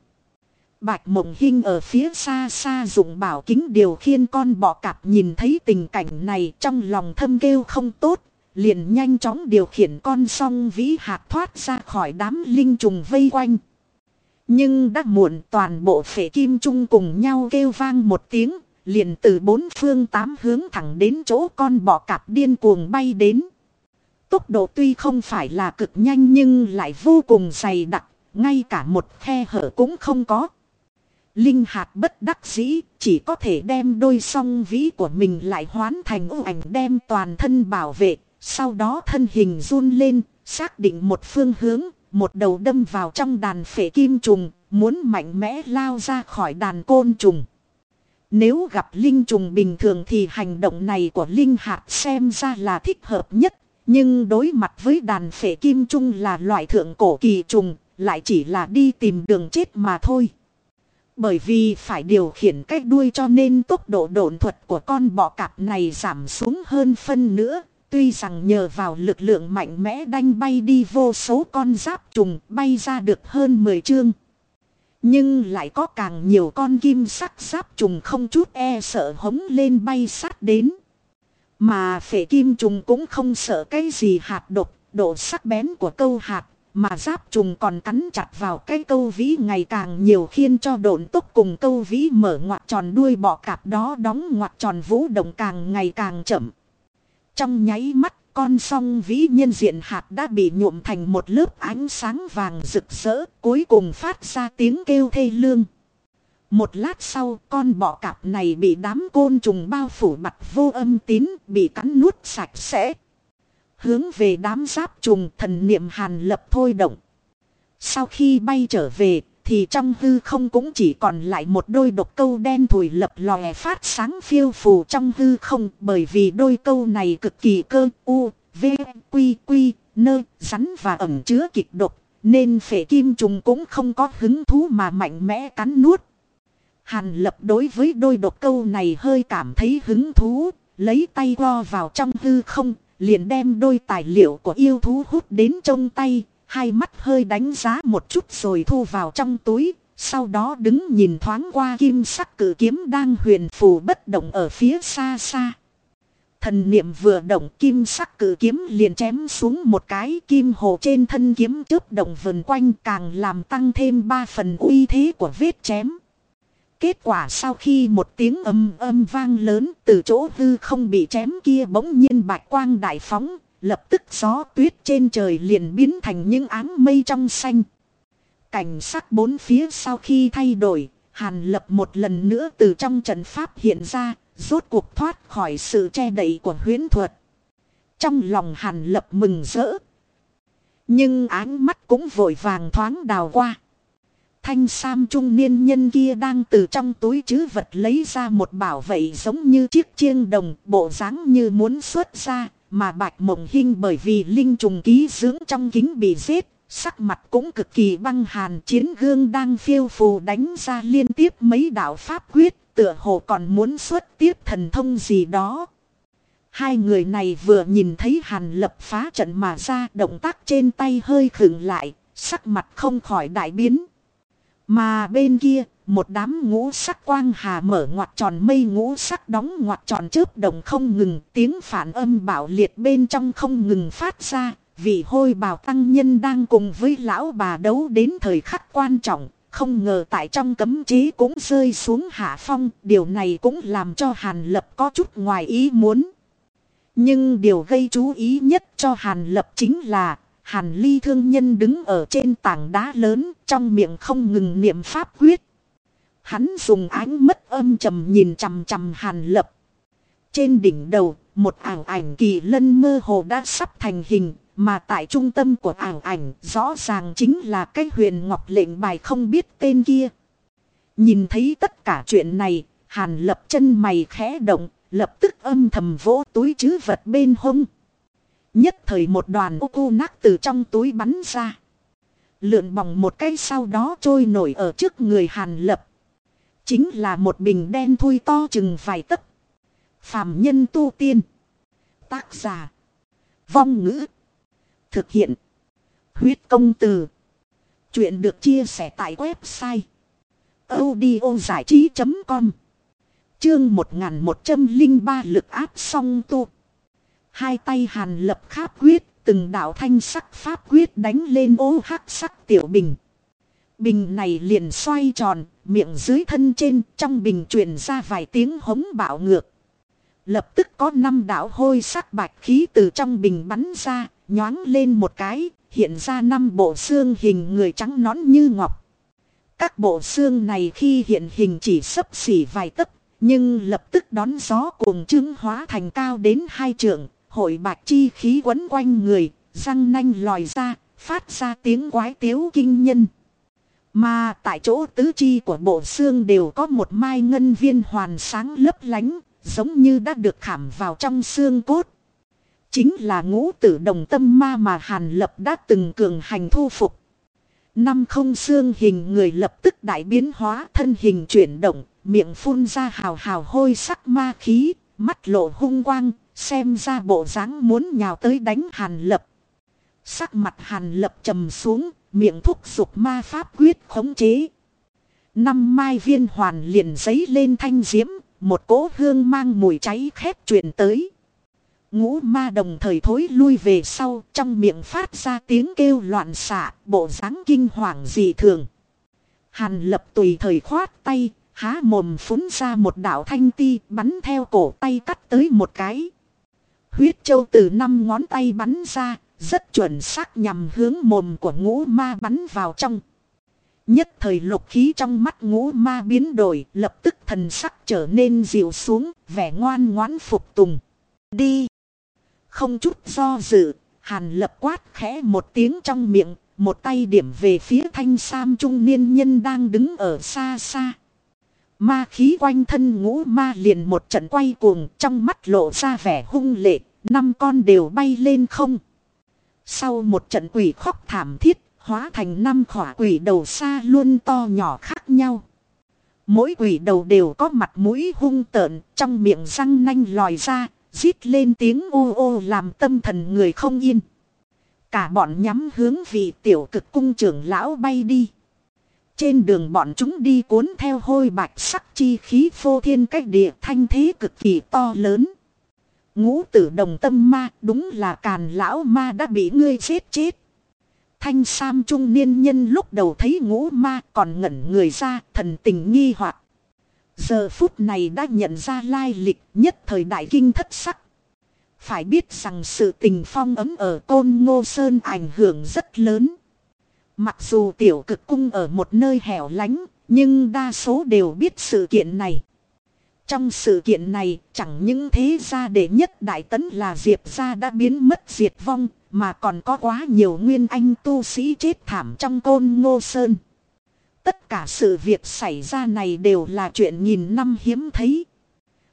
Bạch mộng Hinh ở phía xa xa dùng bảo kính điều khiên con bọ cạp nhìn thấy tình cảnh này trong lòng thâm kêu không tốt, liền nhanh chóng điều khiển con song vĩ hạt thoát ra khỏi đám linh trùng vây quanh. Nhưng đã muộn toàn bộ phể kim trung cùng nhau kêu vang một tiếng, liền từ bốn phương tám hướng thẳng đến chỗ con bọ cạp điên cuồng bay đến. Tốc độ tuy không phải là cực nhanh nhưng lại vô cùng dày đặc, ngay cả một khe hở cũng không có. Linh hạt bất đắc dĩ, chỉ có thể đem đôi song vĩ của mình lại hoán thành ưu ảnh đem toàn thân bảo vệ, sau đó thân hình run lên, xác định một phương hướng, một đầu đâm vào trong đàn phể kim trùng, muốn mạnh mẽ lao ra khỏi đàn côn trùng. Nếu gặp linh trùng bình thường thì hành động này của linh hạt xem ra là thích hợp nhất. Nhưng đối mặt với đàn phể kim trung là loại thượng cổ kỳ trùng, lại chỉ là đi tìm đường chết mà thôi. Bởi vì phải điều khiển cách đuôi cho nên tốc độ độn thuật của con bọ cạp này giảm xuống hơn phân nữa. Tuy rằng nhờ vào lực lượng mạnh mẽ đanh bay đi vô số con giáp trùng bay ra được hơn 10 chương. Nhưng lại có càng nhiều con kim sắc giáp trùng không chút e sợ hống lên bay sát đến. Mà phệ kim trùng cũng không sợ cái gì hạt độc, độ sắc bén của câu hạt, mà giáp trùng còn cắn chặt vào cái câu vĩ ngày càng nhiều khiến cho độn tốc cùng câu vĩ mở ngoặt tròn đuôi bọ cạp đó đóng ngoặt tròn vũ động càng ngày càng chậm. Trong nháy mắt con song vĩ nhân diện hạt đã bị nhuộm thành một lớp ánh sáng vàng rực rỡ, cuối cùng phát ra tiếng kêu thê lương. Một lát sau, con bọ cạp này bị đám côn trùng bao phủ mặt vô âm tín, bị cắn nuốt sạch sẽ. Hướng về đám giáp trùng thần niệm hàn lập thôi động. Sau khi bay trở về, thì trong hư không cũng chỉ còn lại một đôi độc câu đen thùi lập lòe phát sáng phiêu phù trong hư không bởi vì đôi câu này cực kỳ cơ u, v, quy quy, nơ, rắn và ẩm chứa kịch độc nên phệ kim trùng cũng không có hứng thú mà mạnh mẽ cắn nuốt. Hàn lập đối với đôi độc câu này hơi cảm thấy hứng thú, lấy tay co vào trong hư không, liền đem đôi tài liệu của yêu thú hút đến trong tay, hai mắt hơi đánh giá một chút rồi thu vào trong túi, sau đó đứng nhìn thoáng qua kim sắc cử kiếm đang huyền phù bất động ở phía xa xa. Thần niệm vừa động kim sắc cử kiếm liền chém xuống một cái kim hồ trên thân kiếm chớp động vần quanh càng làm tăng thêm ba phần uy thế của vết chém. Kết quả sau khi một tiếng âm âm vang lớn từ chỗ hư không bị chém kia bỗng nhiên bạch quang đại phóng, lập tức gió tuyết trên trời liền biến thành những áng mây trong xanh. Cảnh sắc bốn phía sau khi thay đổi, Hàn lập một lần nữa từ trong trận pháp hiện ra, rốt cuộc thoát khỏi sự che đậy của huyến thuật. Trong lòng Hàn lập mừng rỡ. Nhưng áng mắt cũng vội vàng thoáng đào qua. Thanh Sam trung niên nhân kia đang từ trong túi chứ vật lấy ra một bảo vệ giống như chiếc chiêng đồng bộ dáng như muốn xuất ra, mà bạch mộng hinh bởi vì linh trùng ký dưỡng trong kính bị giết, sắc mặt cũng cực kỳ băng hàn chiến gương đang phiêu phù đánh ra liên tiếp mấy đạo pháp quyết, tựa hồ còn muốn xuất tiếp thần thông gì đó. Hai người này vừa nhìn thấy hàn lập phá trận mà ra động tác trên tay hơi khựng lại, sắc mặt không khỏi đại biến. Mà bên kia, một đám ngũ sắc quang hà mở ngoặt tròn mây ngũ sắc đóng ngoặt tròn chớp đồng không ngừng, tiếng phản âm bạo liệt bên trong không ngừng phát ra, vì hôi bào tăng nhân đang cùng với lão bà đấu đến thời khắc quan trọng, không ngờ tại trong cấm chế cũng rơi xuống hạ phong, điều này cũng làm cho Hàn Lập có chút ngoài ý muốn. Nhưng điều gây chú ý nhất cho Hàn Lập chính là Hàn ly thương nhân đứng ở trên tảng đá lớn, trong miệng không ngừng niệm pháp quyết. Hắn dùng ánh mất âm trầm nhìn chằm chằm hàn lập. Trên đỉnh đầu, một ảng ảnh kỳ lân mơ hồ đã sắp thành hình, mà tại trung tâm của ảng ảnh rõ ràng chính là cái huyền ngọc lệnh bài không biết tên kia. Nhìn thấy tất cả chuyện này, hàn lập chân mày khẽ động, lập tức âm thầm vỗ túi chứ vật bên hông. Nhất thời một đoàn ô cu nát từ trong túi bắn ra. Lượn bỏng một cái sau đó trôi nổi ở trước người hàn lập. Chính là một bình đen thui to chừng vài tấc. phạm nhân tu tiên. Tác giả. Vong ngữ. Thực hiện. Huyết công từ. Chuyện được chia sẻ tại website. audiozảichí.com Chương 1103 lực áp song tu. Hai tay hàn lập kháp quyết, từng đạo thanh sắc pháp quyết đánh lên ô hắc sắc tiểu bình. Bình này liền xoay tròn, miệng dưới thân trên, trong bình truyền ra vài tiếng hống bạo ngược. Lập tức có năm đạo hôi sắc bạch khí từ trong bình bắn ra, nhoáng lên một cái, hiện ra năm bộ xương hình người trắng nón như ngọc. Các bộ xương này khi hiện hình chỉ sấp xỉ vài tấc, nhưng lập tức đón gió cuồng trưng hóa thành cao đến hai trượng, hội bạch chi khí quấn quanh người, răng nanh lòi ra, phát ra tiếng quái tiếu kinh nhân. Mà tại chỗ tứ chi của bộ xương đều có một mai ngân viên hoàn sáng lấp lánh, giống như đã được khảm vào trong xương cốt. Chính là ngũ tử đồng tâm ma mà Hàn Lập đã từng cường hành thu phục. Năm không xương hình người lập tức đại biến hóa thân hình chuyển động, miệng phun ra hào hào hôi sắc ma khí, mắt lộ hung quang, xem ra bộ dáng muốn nhào tới đánh Hàn Lập. Sắc mặt Hàn Lập trầm xuống, miệng thúc giục ma pháp quyết khống chế. Năm mai viên hoàn liền giấy lên thanh diễm, một cỗ hương mang mùi cháy khét truyền tới. Ngũ ma đồng thời thối lui về sau, trong miệng phát ra tiếng kêu loạn xạ, bộ dáng kinh hoàng dị thường. Hàn lập tùy thời khoát tay, há mồm phúng ra một đạo thanh ti bắn theo cổ tay cắt tới một cái. Huyết châu từ năm ngón tay bắn ra, rất chuẩn xác nhằm hướng mồm của ngũ ma bắn vào trong. Nhất thời lục khí trong mắt ngũ ma biến đổi, lập tức thần sắc trở nên dịu xuống, vẻ ngoan ngoãn phục tùng. Đi! Không chút do dự, hàn lập quát khẽ một tiếng trong miệng, một tay điểm về phía thanh sam trung niên nhân đang đứng ở xa xa. Ma khí quanh thân ngũ ma liền một trận quay cuồng trong mắt lộ ra vẻ hung lệ, năm con đều bay lên không. Sau một trận quỷ khóc thảm thiết, hóa thành năm khỏa quỷ đầu xa luôn to nhỏ khác nhau. Mỗi quỷ đầu đều có mặt mũi hung tợn, trong miệng răng nanh lòi ra, rít lên tiếng ô ô làm tâm thần người không yên. Cả bọn nhắm hướng vị tiểu cực cung trưởng lão bay đi. Trên đường bọn chúng đi cuốn theo hôi bạch sắc chi khí phô thiên cách địa thanh thế cực kỳ to lớn. Ngũ tử đồng tâm ma đúng là càn lão ma đã bị ngươi chết chết. Thanh Sam trung niên nhân lúc đầu thấy ngũ ma còn ngẩn người ra thần tình nghi hoặc Giờ phút này đã nhận ra lai lịch nhất thời đại kinh thất sắc. Phải biết rằng sự tình phong ấm ở Côn Ngô Sơn ảnh hưởng rất lớn. Mặc dù tiểu cực cung ở một nơi hẻo lánh, nhưng đa số đều biết sự kiện này. Trong sự kiện này, chẳng những thế gia đệ nhất đại tấn là Diệp gia đã biến mất diệt vong, mà còn có quá nhiều nguyên anh tu sĩ chết thảm trong côn ngô sơn. Tất cả sự việc xảy ra này đều là chuyện nghìn năm hiếm thấy.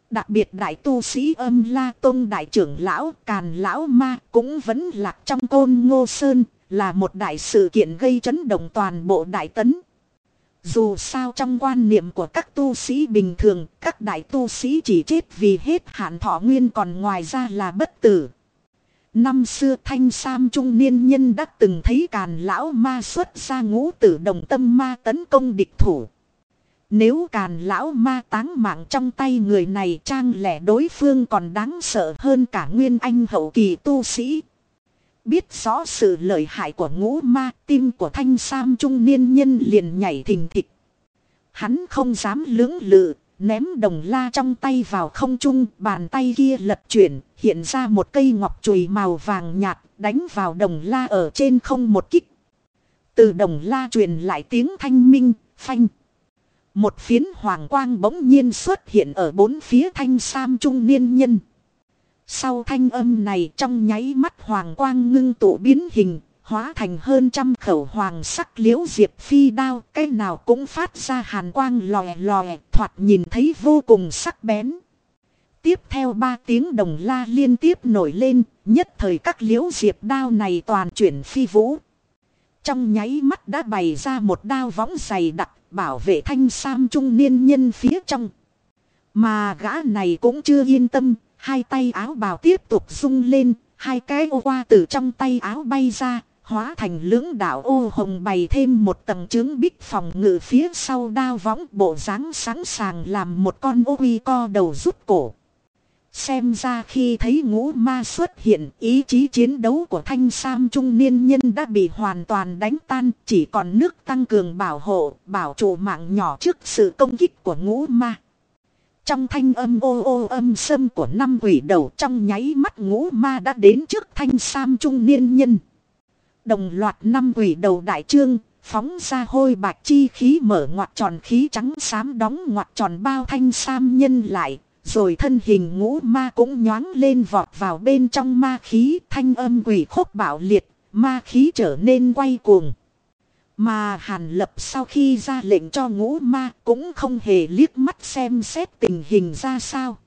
Đặc biệt đại tu sĩ âm la tôn đại trưởng lão càn lão ma cũng vẫn lạc trong côn ngô sơn là một đại sự kiện gây chấn động toàn bộ đại tấn. Dù sao trong quan niệm của các tu sĩ bình thường, các đại tu sĩ chỉ chết vì hết hạn thọ nguyên còn ngoài ra là bất tử. Năm xưa thanh sam trung niên nhân đã từng thấy càn lão ma xuất ra ngũ tử đồng tâm ma tấn công địch thủ. Nếu càn lão ma táng mạng trong tay người này trang lẻ đối phương còn đáng sợ hơn cả nguyên anh hậu kỳ tu sĩ. Biết rõ sự lợi hại của ngũ ma tim của thanh sam trung niên nhân liền nhảy thình thịch. Hắn không dám lưỡng lự, ném đồng la trong tay vào không trung, bàn tay kia lật chuyển, hiện ra một cây ngọc chùy màu vàng nhạt, đánh vào đồng la ở trên không một kích. Từ đồng la truyền lại tiếng thanh minh, phanh. Một phiến hoàng quang bỗng nhiên xuất hiện ở bốn phía thanh sam trung niên nhân. Sau thanh âm này trong nháy mắt hoàng quang ngưng tụ biến hình, hóa thành hơn trăm khẩu hoàng sắc liễu diệp phi đao, cái nào cũng phát ra hàn quang lòe lòe, thoạt nhìn thấy vô cùng sắc bén. Tiếp theo ba tiếng đồng la liên tiếp nổi lên, nhất thời các liễu diệp đao này toàn chuyển phi vũ. Trong nháy mắt đã bày ra một đao võng dày đặc, bảo vệ thanh sam trung niên nhân phía trong. Mà gã này cũng chưa yên tâm, hai tay áo bào tiếp tục rung lên, hai cái ô qua từ trong tay áo bay ra, Hóa thành lưỡng đạo ô hồng bày thêm một tầng trướng bích phòng ngự phía sau đao võng bộ dáng sẵn sàng làm một con ô uy co đầu rút cổ. Xem ra khi thấy ngũ ma xuất hiện ý chí chiến đấu của thanh sam trung niên nhân đã bị hoàn toàn đánh tan chỉ còn nước tăng cường bảo hộ bảo trụ mạng nhỏ trước sự công kích của ngũ ma. Trong thanh âm ô ô âm sâm của năm quỷ đầu trong nháy mắt ngũ ma đã đến trước thanh sam trung niên nhân. Đồng loạt năm quỷ đầu đại trương, phóng ra hôi bạch chi khí mở ngoặt tròn khí trắng xám đóng ngoặt tròn bao thanh sam nhân lại. Rồi thân hình ngũ ma cũng nhoáng lên vọt vào bên trong ma khí thanh âm quỷ khốc bạo liệt, ma khí trở nên quay cuồng. Mà Hàn Lập sau khi ra lệnh cho ngũ ma cũng không hề liếc mắt xem xét tình hình ra sao.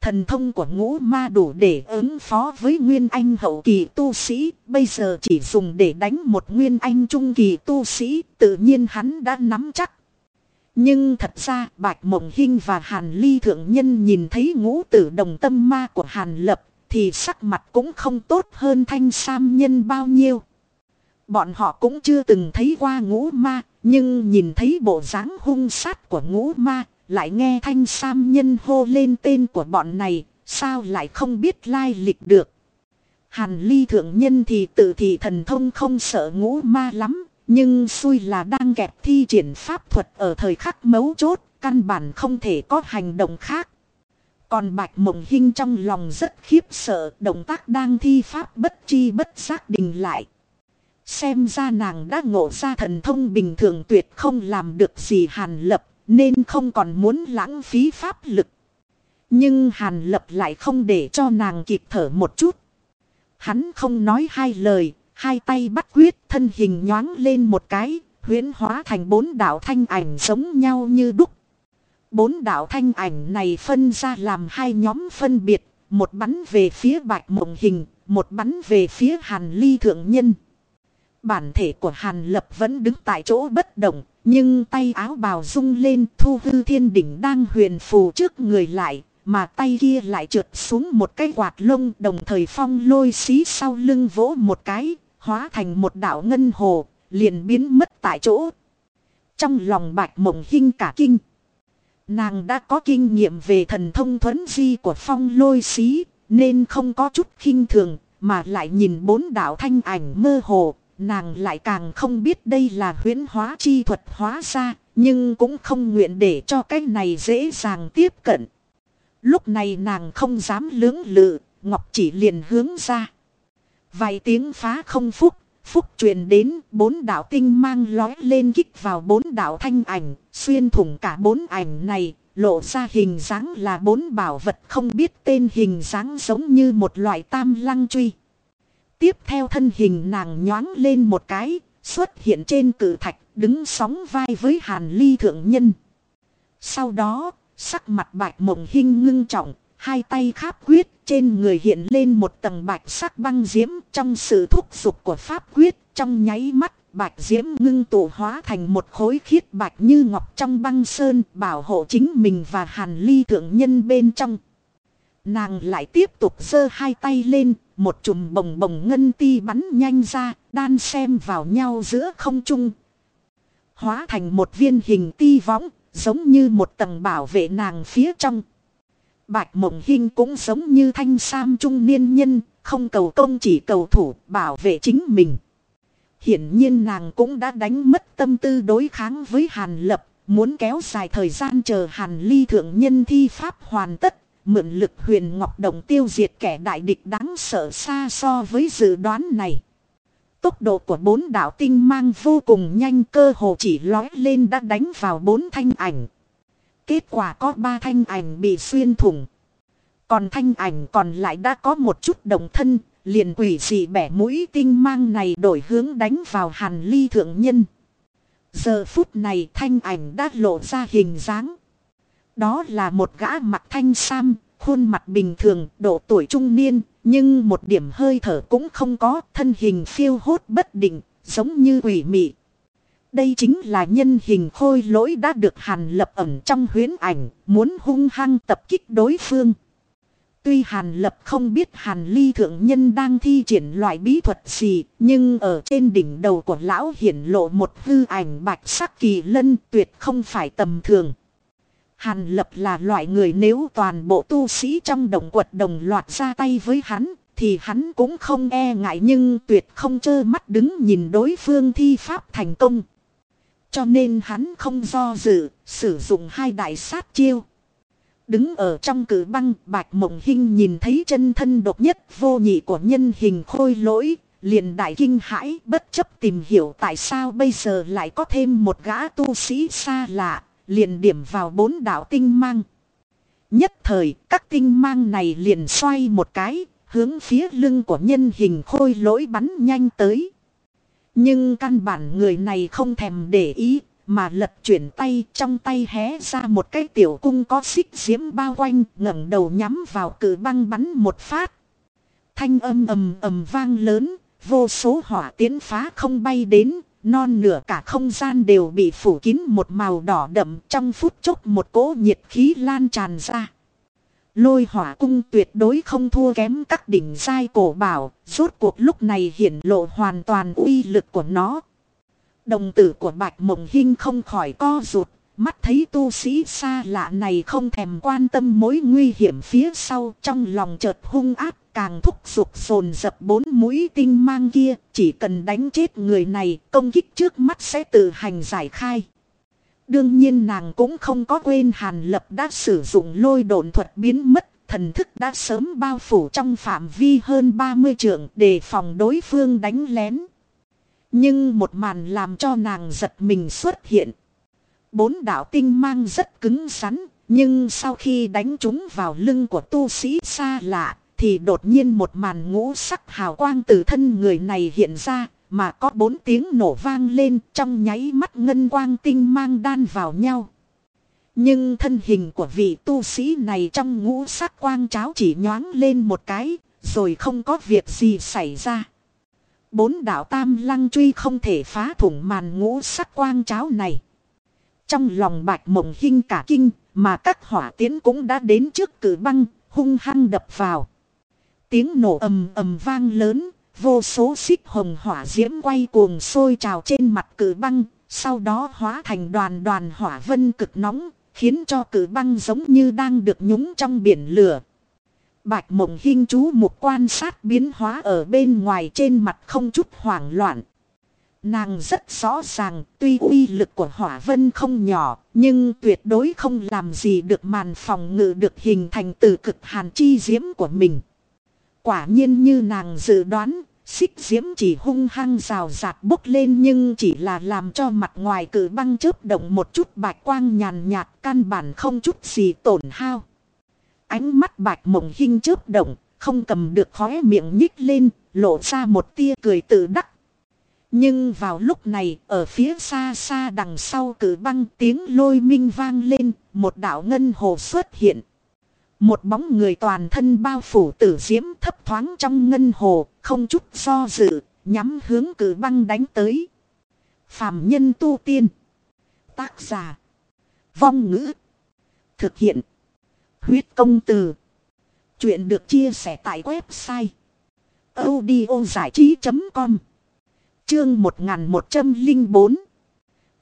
Thần thông của ngũ ma đủ để ứng phó với Nguyên Anh hậu kỳ tu sĩ, bây giờ chỉ dùng để đánh một Nguyên Anh trung kỳ tu sĩ, tự nhiên hắn đã nắm chắc. Nhưng thật ra Bạch Mộng Hinh và Hàn Ly Thượng Nhân nhìn thấy ngũ tử đồng tâm ma của Hàn Lập, thì sắc mặt cũng không tốt hơn thanh sam nhân bao nhiêu. Bọn họ cũng chưa từng thấy qua ngũ ma, nhưng nhìn thấy bộ dáng hung sát của ngũ ma, lại nghe thanh sam nhân hô lên tên của bọn này, sao lại không biết lai lịch được. Hàn ly thượng nhân thì tự thị thần thông không sợ ngũ ma lắm, nhưng xui là đang kẹp thi triển pháp thuật ở thời khắc mấu chốt, căn bản không thể có hành động khác. Còn Bạch Mộng Hinh trong lòng rất khiếp sợ, động tác đang thi pháp bất chi bất giác đình lại. Xem ra nàng đã ngộ ra thần thông bình thường tuyệt không làm được gì hàn lập, nên không còn muốn lãng phí pháp lực. Nhưng hàn lập lại không để cho nàng kịp thở một chút. Hắn không nói hai lời, hai tay bắt quyết thân hình nhoáng lên một cái, huyến hóa thành bốn đạo thanh ảnh giống nhau như đúc. Bốn đạo thanh ảnh này phân ra làm hai nhóm phân biệt, một bắn về phía bạch mộng hình, một bắn về phía hàn ly thượng nhân. Bản thể của Hàn Lập vẫn đứng tại chỗ bất động, nhưng tay áo bào rung lên thu hư thiên đỉnh đang huyền phù trước người lại, mà tay kia lại trượt xuống một cái quạt lông đồng thời phong lôi xí sau lưng vỗ một cái, hóa thành một đạo ngân hồ, liền biến mất tại chỗ. Trong lòng bạch mộng hinh cả kinh. Nàng đã có kinh nghiệm về thần thông thuấn di của phong lôi xí, nên không có chút khinh thường, mà lại nhìn bốn đạo thanh ảnh mơ hồ, Nàng lại càng không biết đây là huyễn hóa chi thuật hóa ra, nhưng cũng không nguyện để cho cái này dễ dàng tiếp cận. Lúc này nàng không dám lưỡng lự, Ngọc chỉ liền hướng ra. Vài tiếng phá không phúc, phúc truyền đến bốn đạo tinh mang lói lên kích vào bốn đạo thanh ảnh, xuyên thủng cả bốn ảnh này, lộ ra hình dáng là bốn bảo vật không biết tên hình dáng giống như một loại tam lăng truy. Tiếp theo thân hình nàng nhoáng lên một cái, xuất hiện trên cử thạch, đứng sóng vai với hàn ly thượng nhân. Sau đó, sắc mặt bạch mộng hinh ngưng trọng, hai tay kháp quyết, trên người hiện lên một tầng bạch sắc băng diễm trong sự thúc giục của pháp quyết, trong nháy mắt. Bạch diễm ngưng tụ hóa thành một khối khiết bạch như ngọc trong băng sơn bảo hộ chính mình và hàn ly thượng nhân bên trong. Nàng lại tiếp tục giơ hai tay lên, một chùm bồng bồng ngân ti bắn nhanh ra, đan xem vào nhau giữa không trung. Hóa thành một viên hình ti võng, giống như một tầng bảo vệ nàng phía trong. Bạch mộng hình cũng giống như thanh sam trung niên nhân, không cầu công chỉ cầu thủ, bảo vệ chính mình. Hiển nhiên nàng cũng đã đánh mất tâm tư đối kháng với Hàn Lập, muốn kéo dài thời gian chờ Hàn Ly thượng nhân thi pháp hoàn tất. Mượn lực huyền ngọc đồng tiêu diệt kẻ đại địch đáng sợ xa so với dự đoán này. Tốc độ của bốn đạo tinh mang vô cùng nhanh cơ hồ chỉ lói lên đã đánh vào bốn thanh ảnh. Kết quả có ba thanh ảnh bị xuyên thủng. Còn thanh ảnh còn lại đã có một chút đồng thân, liền quỷ dị bẻ mũi tinh mang này đổi hướng đánh vào hàn ly thượng nhân. Giờ phút này thanh ảnh đã lộ ra hình dáng. Đó là một gã mặt thanh sam, khuôn mặt bình thường, độ tuổi trung niên, nhưng một điểm hơi thở cũng không có, thân hình phiêu hốt bất định, giống như quỷ mị. Đây chính là nhân hình khôi lỗi đã được hàn lập ẩn trong huyến ảnh, muốn hung hăng tập kích đối phương. Tuy Hàn Lập không biết Hàn Ly Thượng Nhân đang thi triển loại bí thuật gì, nhưng ở trên đỉnh đầu của lão hiển lộ một hư ảnh bạch sắc kỳ lân tuyệt không phải tầm thường. Hàn Lập là loại người nếu toàn bộ tu sĩ trong đồng quật đồng loạt ra tay với hắn, thì hắn cũng không e ngại nhưng tuyệt không trơ mắt đứng nhìn đối phương thi pháp thành công. Cho nên hắn không do dự, sử dụng hai đại sát chiêu. Đứng ở trong cử băng, Bạch Mộng Hinh nhìn thấy chân thân độc nhất vô nhị của nhân hình khôi lỗi, liền đại kinh hãi bất chấp tìm hiểu tại sao bây giờ lại có thêm một gã tu sĩ xa lạ, liền điểm vào bốn đạo tinh mang. Nhất thời, các tinh mang này liền xoay một cái, hướng phía lưng của nhân hình khôi lỗi bắn nhanh tới. Nhưng căn bản người này không thèm để ý, mà lật chuyển tay trong tay hé ra một cái tiểu cung có xích diễm bao quanh ngẩng đầu nhắm vào cử băng bắn một phát. Thanh âm ầm ầm vang lớn, vô số hỏa tiến phá không bay đến, non nửa cả không gian đều bị phủ kín một màu đỏ đậm trong phút chốc một cỗ nhiệt khí lan tràn ra. Lôi hỏa cung tuyệt đối không thua kém các đỉnh sai cổ bảo, rốt cuộc lúc này hiển lộ hoàn toàn uy lực của nó. Đồng tử của Bạch Mộng Hinh không khỏi co rụt, mắt thấy tu sĩ xa lạ này không thèm quan tâm mối nguy hiểm phía sau trong lòng chợt hung ác càng thúc giục sồn dập bốn mũi tinh mang kia, chỉ cần đánh chết người này, công kích trước mắt sẽ tự hành giải khai. Đương nhiên nàng cũng không có quên Hàn Lập đã sử dụng lôi độn thuật biến mất, thần thức đã sớm bao phủ trong phạm vi hơn 30 trượng để phòng đối phương đánh lén. Nhưng một màn làm cho nàng giật mình xuất hiện. Bốn đạo tinh mang rất cứng rắn, nhưng sau khi đánh chúng vào lưng của tu sĩ xa lạ, thì đột nhiên một màn ngũ sắc hào quang từ thân người này hiện ra, mà có bốn tiếng nổ vang lên trong nháy mắt ngân quang tinh mang đan vào nhau. Nhưng thân hình của vị tu sĩ này trong ngũ sắc quang cháo chỉ nhoáng lên một cái, rồi không có việc gì xảy ra. Bốn đạo tam lăng truy không thể phá thủng màn ngũ sắc quang cháo này. Trong lòng bạch mộng hinh cả kinh, mà các hỏa tiến cũng đã đến trước cử băng, hung hăng đập vào. Tiếng nổ ầm ầm vang lớn, vô số xích hồng hỏa diễm quay cuồng sôi trào trên mặt cử băng, sau đó hóa thành đoàn đoàn hỏa vân cực nóng, khiến cho cử băng giống như đang được nhúng trong biển lửa. Bạch mộng hinh chú một quan sát biến hóa ở bên ngoài trên mặt không chút hoảng loạn. Nàng rất rõ ràng tuy uy lực của hỏa vân không nhỏ nhưng tuyệt đối không làm gì được màn phòng ngự được hình thành từ cực hàn chi diễm của mình. Quả nhiên như nàng dự đoán, xích diễm chỉ hung hăng rào rạt bốc lên nhưng chỉ là làm cho mặt ngoài cử băng chớp động một chút bạch quang nhàn nhạt căn bản không chút gì tổn hao. Ánh mắt bạch mộng hinh chớp động, không cầm được khóe miệng nhích lên, lộ ra một tia cười tự đắc. Nhưng vào lúc này, ở phía xa xa đằng sau cử băng tiếng lôi minh vang lên, một đạo ngân hồ xuất hiện. Một bóng người toàn thân bao phủ tử diễm thấp thoáng trong ngân hồ, không chút do dự, nhắm hướng cử băng đánh tới. Phạm nhân tu tiên. Tác giả. Vong ngữ. Thực hiện. Huyết công từ. Chuyện được chia sẻ tại website. audiozảichí.com Chương 1104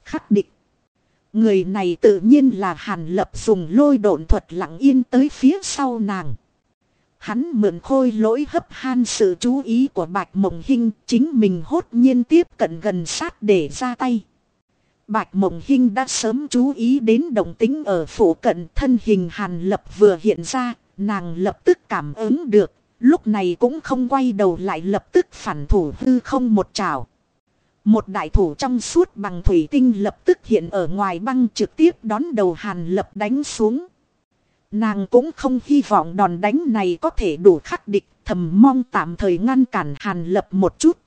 Khắc định Người này tự nhiên là Hàn Lập dùng lôi độn thuật lặng yên tới phía sau nàng. Hắn mượn khôi lỗi hấp han sự chú ý của Bạch Mộng Hinh, chính mình hốt nhiên tiếp cận gần sát để ra tay. Bạch Mộng Hinh đã sớm chú ý đến động tính ở phủ cận thân hình Hàn Lập vừa hiện ra, nàng lập tức cảm ứng được, lúc này cũng không quay đầu lại lập tức phản thủ hư không một trào. Một đại thủ trong suốt bằng thủy tinh lập tức hiện ở ngoài băng trực tiếp đón đầu Hàn Lập đánh xuống. Nàng cũng không hy vọng đòn đánh này có thể đủ khắc địch, thầm mong tạm thời ngăn cản Hàn Lập một chút.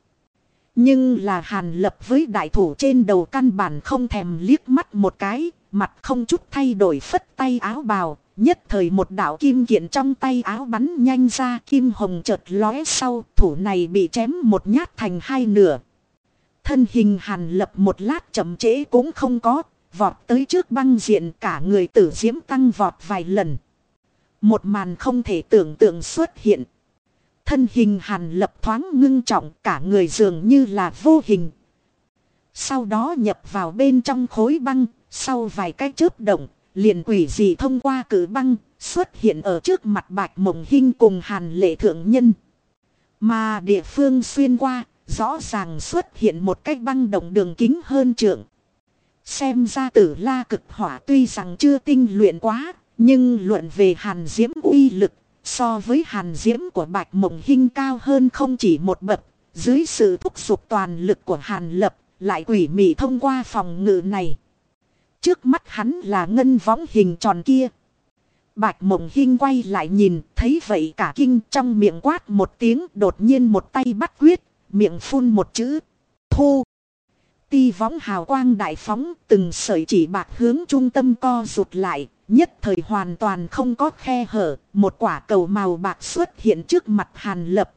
Nhưng là Hàn Lập với đại thủ trên đầu căn bản không thèm liếc mắt một cái, mặt không chút thay đổi phất tay áo bào, nhất thời một đạo kim kiện trong tay áo bắn nhanh ra kim hồng chợt lóe sau, thủ này bị chém một nhát thành hai nửa. Thân hình hàn lập một lát chậm trễ cũng không có, vọt tới trước băng diện cả người tử diễm tăng vọt vài lần. Một màn không thể tưởng tượng xuất hiện. Thân hình hàn lập thoáng ngưng trọng cả người dường như là vô hình. Sau đó nhập vào bên trong khối băng, sau vài cái chớp động, liền quỷ dị thông qua cử băng, xuất hiện ở trước mặt bạch mộng hình cùng hàn lệ thượng nhân. Mà địa phương xuyên qua, rõ ràng xuất hiện một cái băng động đường kính hơn trượng. Xem ra tử la cực hỏa tuy rằng chưa tinh luyện quá, nhưng luận về hàn diễm uy lực, so với hàn diễm của bạch mộng hinh cao hơn không chỉ một bậc, dưới sự thúc giục toàn lực của hàn lập, lại quỷ mị thông qua phòng ngự này. Trước mắt hắn là ngân võng hình tròn kia. Bạch mộng hinh quay lại nhìn, thấy vậy cả kinh trong miệng quát một tiếng đột nhiên một tay bắt quyết, miệng phun một chữ, thu. Ti võng hào quang đại phóng, từng sợi chỉ bạc hướng trung tâm co rụt lại, nhất thời hoàn toàn không có khe hở, một quả cầu màu bạc xuất hiện trước mặt Hàn Lập.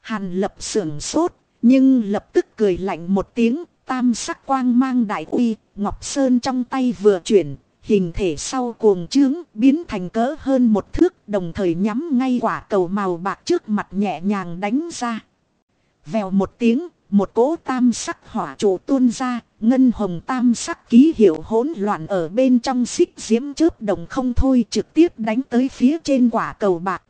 Hàn Lập sưởng sốt, nhưng lập tức cười lạnh một tiếng, tam sắc quang mang đại uy, Ngọc Sơn trong tay vừa chuyển, hình thể sau cuồng trướng biến thành cỡ hơn một thước đồng thời nhắm ngay quả cầu màu bạc trước mặt nhẹ nhàng đánh ra. Vèo một tiếng, một cỗ tam sắc hỏa trụ tuôn ra, ngân hồng tam sắc ký hiệu hỗn loạn ở bên trong xích diễm chớp đồng không thôi trực tiếp đánh tới phía trên quả cầu bạc.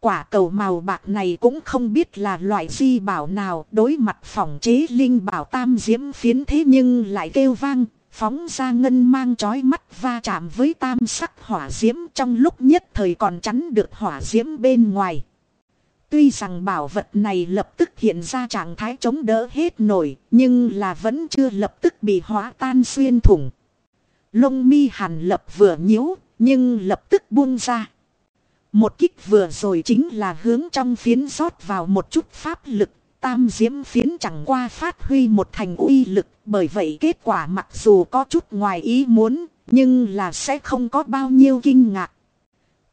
Quả cầu màu bạc này cũng không biết là loại di bảo nào đối mặt phòng chế linh bảo tam diễm phiến thế nhưng lại kêu vang, phóng ra ngân mang chói mắt va chạm với tam sắc hỏa diễm trong lúc nhất thời còn chắn được hỏa diễm bên ngoài. Tuy rằng bảo vật này lập tức hiện ra trạng thái chống đỡ hết nổi, nhưng là vẫn chưa lập tức bị hóa tan xuyên thủng. Lông mi hàn lập vừa nhíu, nhưng lập tức buông ra. Một kích vừa rồi chính là hướng trong phiến rót vào một chút pháp lực, tam diễm phiến chẳng qua phát huy một thành uy lực, bởi vậy kết quả mặc dù có chút ngoài ý muốn, nhưng là sẽ không có bao nhiêu kinh ngạc.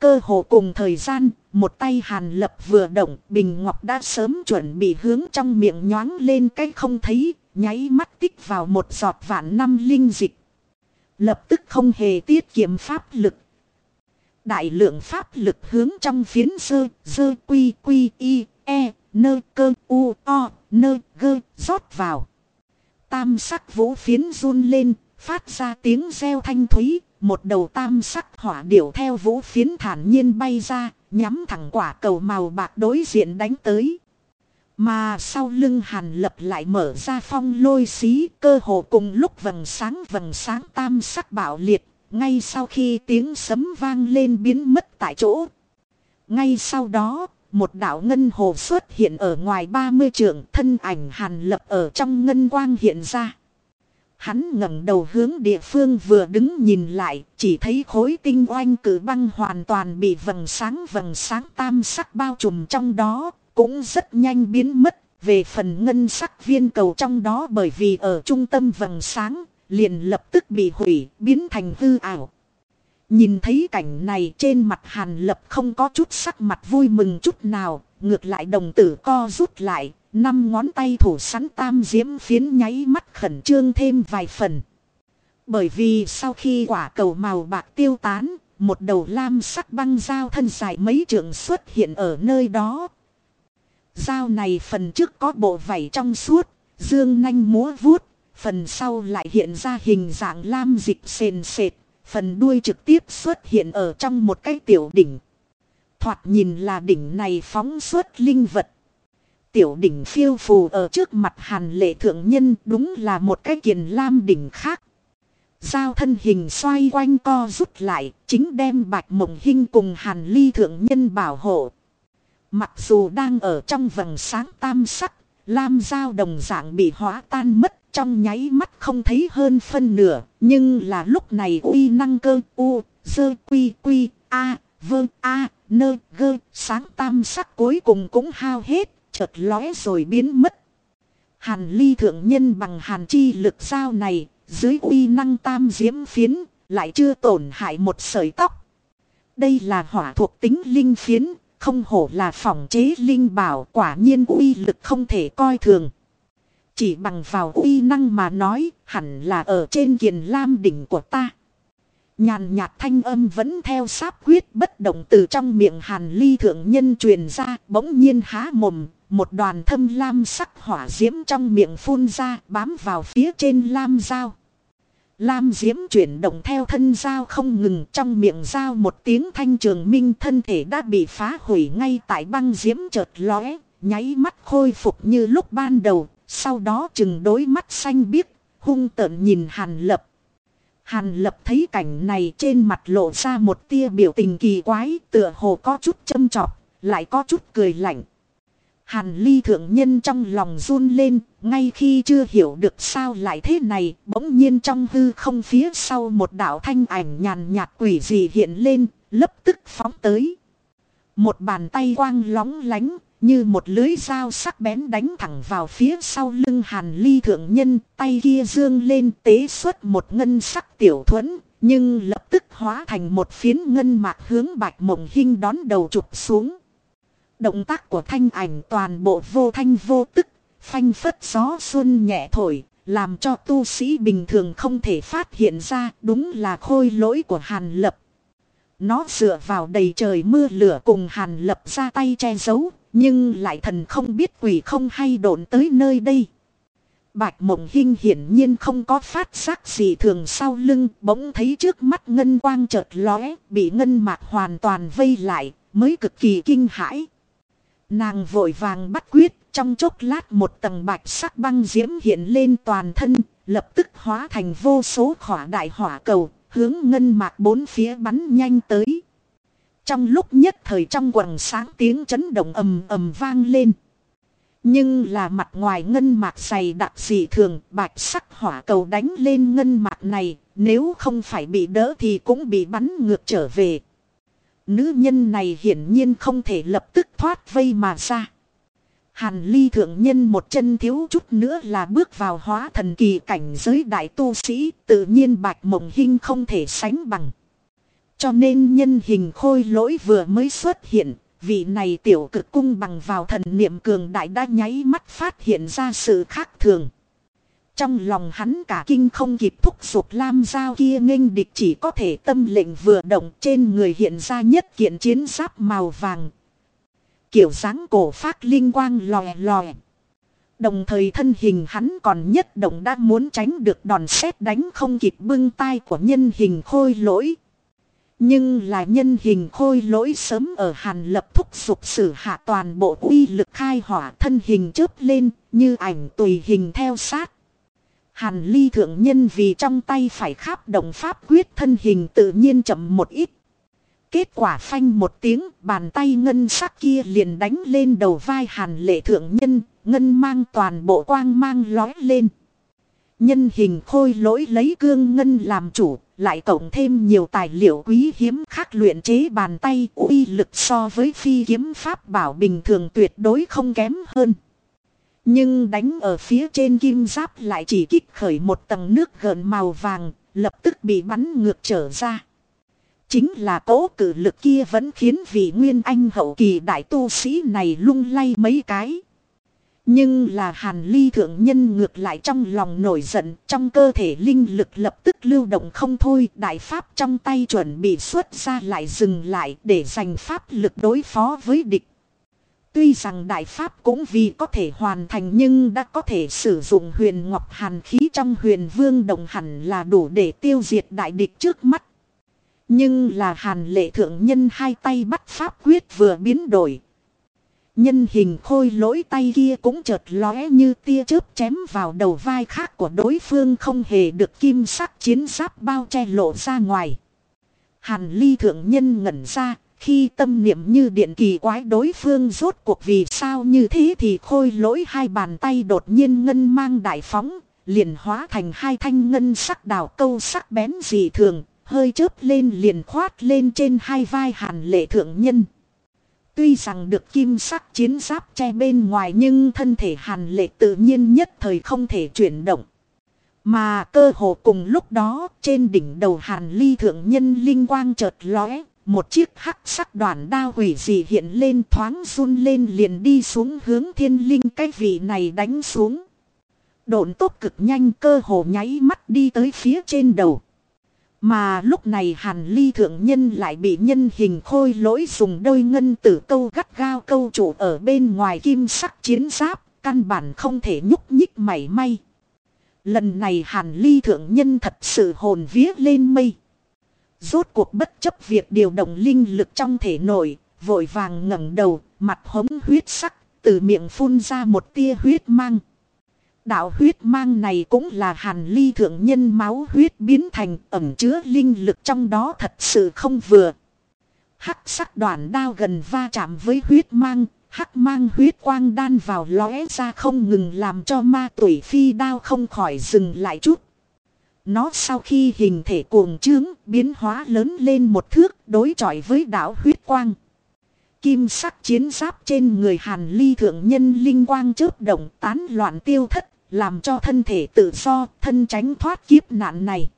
Cơ hồ cùng thời gian, một tay hàn lập vừa động, bình ngọc đã sớm chuẩn bị hướng trong miệng nhoáng lên cái không thấy, nháy mắt tích vào một giọt vạn năm linh dịch. Lập tức không hề tiết kiệm pháp lực. Đại lượng pháp lực hướng trong phiến sơ, sơ quy quy y, e, nơ cơ u, o, nơ gơ, rót vào. Tam sắc vũ phiến run lên, phát ra tiếng reo thanh thúy, một đầu tam sắc hỏa điểu theo vũ phiến thản nhiên bay ra, nhắm thẳng quả cầu màu bạc đối diện đánh tới. Mà sau lưng hàn lập lại mở ra phong lôi xí cơ hồ cùng lúc vầng sáng vầng sáng tam sắc bạo liệt. Ngay sau khi tiếng sấm vang lên biến mất tại chỗ. Ngay sau đó, một đạo ngân hồ xuất hiện ở ngoài 30 trượng thân ảnh hàn lập ở trong ngân quang hiện ra. Hắn ngẩng đầu hướng địa phương vừa đứng nhìn lại, chỉ thấy khối tinh oanh cử băng hoàn toàn bị vầng sáng vầng sáng tam sắc bao trùm trong đó, cũng rất nhanh biến mất. Về phần ngân sắc viên cầu trong đó bởi vì ở trung tâm vầng sáng, liền lập tức bị hủy, biến thành hư ảo. Nhìn thấy cảnh này trên mặt hàn lập không có chút sắc mặt vui mừng chút nào, ngược lại đồng tử co rút lại, Năm ngón tay thủ sẵn tam diễm phiến nháy mắt khẩn trương thêm vài phần. Bởi vì sau khi quả cầu màu bạc tiêu tán, một đầu lam sắc băng dao thân dài mấy trường xuất hiện ở nơi đó. Dao này phần trước có bộ vảy trong suốt, dương nanh múa vuốt, phần sau lại hiện ra hình dạng lam dịch sền sệt, phần đuôi trực tiếp xuất hiện ở trong một cái tiểu đỉnh. Thoạt nhìn là đỉnh này phóng xuất linh vật. Tiểu đỉnh phiêu phù ở trước mặt hàn lệ thượng nhân đúng là một cái kiền lam đỉnh khác. Giao thân hình xoay quanh co rút lại, chính đem bạch mộng hinh cùng hàn ly thượng nhân bảo hộ. Mặc dù đang ở trong vầng sáng tam sắc, lam giao đồng dạng bị hóa tan mất trong nháy mắt không thấy hơn phân nửa, nhưng là lúc này uy năng cơ u, dơ quy quy, a, vơ, a, nơ, gơ, sáng tam sắc cuối cùng cũng hao hết, chợt lóe rồi biến mất. Hàn ly thượng nhân bằng hàn chi lực sao này, dưới uy năng tam diễm phiến, lại chưa tổn hại một sợi tóc. Đây là hỏa thuộc tính linh phiến, không hổ là phòng chế linh bảo quả nhiên uy lực không thể coi thường. Chỉ bằng vào uy năng mà nói, hẳn là ở trên kiền lam đỉnh của ta. Nhàn nhạt thanh âm vẫn theo sáp quyết bất động từ trong miệng hàn ly thượng nhân truyền ra bỗng nhiên há mồm. Một đoàn thâm lam sắc hỏa diễm trong miệng phun ra bám vào phía trên lam dao. Lam diễm chuyển động theo thân dao không ngừng trong miệng dao một tiếng thanh trường minh thân thể đã bị phá hủy ngay tại băng diễm chợt lóe, nháy mắt khôi phục như lúc ban đầu, sau đó chừng đối mắt xanh biếc, hung tợn nhìn hàn lập. Hàn lập thấy cảnh này trên mặt lộ ra một tia biểu tình kỳ quái tựa hồ có chút châm trọc, lại có chút cười lạnh. Hàn ly thượng nhân trong lòng run lên, ngay khi chưa hiểu được sao lại thế này, bỗng nhiên trong hư không phía sau một đạo thanh ảnh nhàn nhạt quỷ gì hiện lên, lập tức phóng tới. Một bàn tay quang lóng lánh, như một lưới dao sắc bén đánh thẳng vào phía sau lưng hàn ly thượng nhân, tay kia dương lên tế xuất một ngân sắc tiểu thuẫn, nhưng lập tức hóa thành một phiến ngân mạc hướng bạch mộng hinh đón đầu chụp xuống. Động tác của thanh ảnh toàn bộ vô thanh vô tức, phanh phất gió xuân nhẹ thổi, làm cho tu sĩ bình thường không thể phát hiện ra đúng là khôi lỗi của Hàn Lập. Nó dựa vào đầy trời mưa lửa cùng Hàn Lập ra tay che giấu, nhưng lại thần không biết quỷ không hay độn tới nơi đây. Bạch mộng hinh hiển nhiên không có phát giác gì thường sau lưng, bỗng thấy trước mắt ngân quang chợt lóe, bị ngân mạc hoàn toàn vây lại, mới cực kỳ kinh hãi. Nàng vội vàng bắt quyết, trong chốc lát một tầng bạch sắc băng diễm hiện lên toàn thân, lập tức hóa thành vô số khỏa đại hỏa cầu, hướng ngân mạc bốn phía bắn nhanh tới. Trong lúc nhất thời trong quần sáng tiếng chấn động ầm ầm vang lên. Nhưng là mặt ngoài ngân mạc dày đặc dị thường, bạch sắc hỏa cầu đánh lên ngân mạc này, nếu không phải bị đỡ thì cũng bị bắn ngược trở về. Nữ nhân này hiển nhiên không thể lập tức thoát vây mà ra. Hàn ly thượng nhân một chân thiếu chút nữa là bước vào hóa thần kỳ cảnh giới đại tu sĩ, tự nhiên bạch mộng hinh không thể sánh bằng. Cho nên nhân hình khôi lỗi vừa mới xuất hiện, vị này tiểu cực cung bằng vào thần niệm cường đại đã nháy mắt phát hiện ra sự khác thường. Trong lòng hắn cả kinh không kịp thúc giục lam Giao kia nghênh địch chỉ có thể tâm lệnh vừa động trên người hiện ra nhất kiện chiến giáp màu vàng. Kiểu dáng cổ phát linh quang lòe lòe. Đồng thời thân hình hắn còn nhất động đã muốn tránh được đòn xét đánh không kịp bưng tay của nhân hình khôi lỗi. Nhưng là nhân hình khôi lỗi sớm ở hàn lập thúc dục sử hạ toàn bộ uy lực khai hỏa thân hình chớp lên, như ảnh tùy hình theo sát. Hàn ly thượng nhân vì trong tay phải kháp động pháp quyết thân hình tự nhiên chậm một ít. Kết quả phanh một tiếng bàn tay ngân sắc kia liền đánh lên đầu vai hàn lệ thượng nhân, ngân mang toàn bộ quang mang lói lên. Nhân hình khôi lỗi lấy cương ngân làm chủ, lại cộng thêm nhiều tài liệu quý hiếm khác luyện chế bàn tay uy lực so với phi kiếm pháp bảo bình thường tuyệt đối không kém hơn. Nhưng đánh ở phía trên kim giáp lại chỉ kích khởi một tầng nước gợn màu vàng, lập tức bị bắn ngược trở ra. Chính là cố cử lực kia vẫn khiến vị nguyên anh hậu kỳ đại tu sĩ này lung lay mấy cái. Nhưng là hàn ly thượng nhân ngược lại trong lòng nổi giận, trong cơ thể linh lực lập tức lưu động không thôi, đại pháp trong tay chuẩn bị xuất ra lại dừng lại để dành pháp lực đối phó với địch. Tuy rằng đại pháp cũng vì có thể hoàn thành nhưng đã có thể sử dụng huyền ngọc hàn khí trong huyền vương đồng hẳn là đủ để tiêu diệt đại địch trước mắt. Nhưng là hàn lệ thượng nhân hai tay bắt pháp quyết vừa biến đổi. Nhân hình khôi lỗi tay kia cũng chợt lóe như tia chớp chém vào đầu vai khác của đối phương không hề được kim sắc chiến giáp bao che lộ ra ngoài. Hàn ly thượng nhân ngẩn ra, khi tâm niệm như điện kỳ quái đối phương rốt cuộc vì sao như thế thì khôi lỗi hai bàn tay đột nhiên ngân mang đại phóng, liền hóa thành hai thanh ngân sắc đào câu sắc bén dị thường, hơi chớp lên liền khoát lên trên hai vai hàn lệ thượng nhân. Tuy rằng được kim sắc chiến giáp che bên ngoài nhưng thân thể hàn lệ tự nhiên nhất thời không thể chuyển động. Mà cơ hồ cùng lúc đó trên đỉnh đầu hàn ly thượng nhân linh quang chợt lóe. Một chiếc hắc sắc đoàn đao hủy dị hiện lên thoáng run lên liền đi xuống hướng thiên linh cái vị này đánh xuống. Độn tốt cực nhanh cơ hồ nháy mắt đi tới phía trên đầu. Mà lúc này hàn ly thượng nhân lại bị nhân hình khôi lỗi dùng đôi ngân tử câu gắt gao câu trụ ở bên ngoài kim sắc chiến giáp, căn bản không thể nhúc nhích mảy may. Lần này hàn ly thượng nhân thật sự hồn vía lên mây. Rốt cuộc bất chấp việc điều động linh lực trong thể nội, vội vàng ngẩng đầu, mặt hống huyết sắc, từ miệng phun ra một tia huyết mang. Đạo huyết mang này cũng là hàn ly thượng nhân máu huyết biến thành ẩm chứa linh lực trong đó thật sự không vừa. Hắc sắc đoạn đao gần va chạm với huyết mang, hắc mang huyết quang đan vào lóe ra không ngừng làm cho ma tuổi phi đao không khỏi dừng lại chút. Nó sau khi hình thể cuồng trướng biến hóa lớn lên một thước đối chọi với đảo huyết quang. Kim sắc chiến giáp trên người hàn ly thượng nhân linh quang chớp động tán loạn tiêu thất làm cho thân thể tự do, thân tránh thoát kiếp nạn này.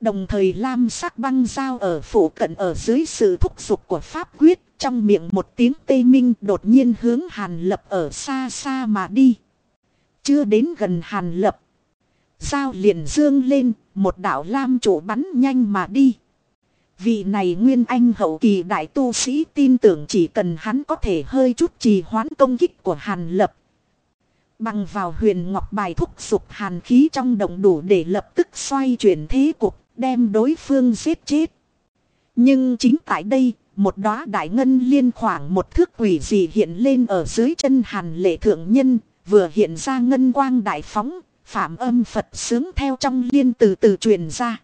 Đồng thời lam sắc băng dao ở phủ cận ở dưới sự thúc giục của pháp quyết, trong miệng một tiếng tê minh đột nhiên hướng hàn lập ở xa xa mà đi. Chưa đến gần hàn lập. Dao liền dương lên, một đạo lam chủ bắn nhanh mà đi. Vị này nguyên anh hậu kỳ đại tu sĩ tin tưởng chỉ cần hắn có thể hơi chút trì hoãn công kích của hàn lập Bằng vào huyền ngọc bài thúc sụp hàn khí trong động đủ để lập tức xoay chuyển thế cục, đem đối phương giết chết. Nhưng chính tại đây, một đóa đại ngân liên khoảng một thước quỷ dị hiện lên ở dưới chân hàn lệ thượng nhân, vừa hiện ra ngân quang đại phóng, phạm âm Phật sướng theo trong liên từ từ truyền ra.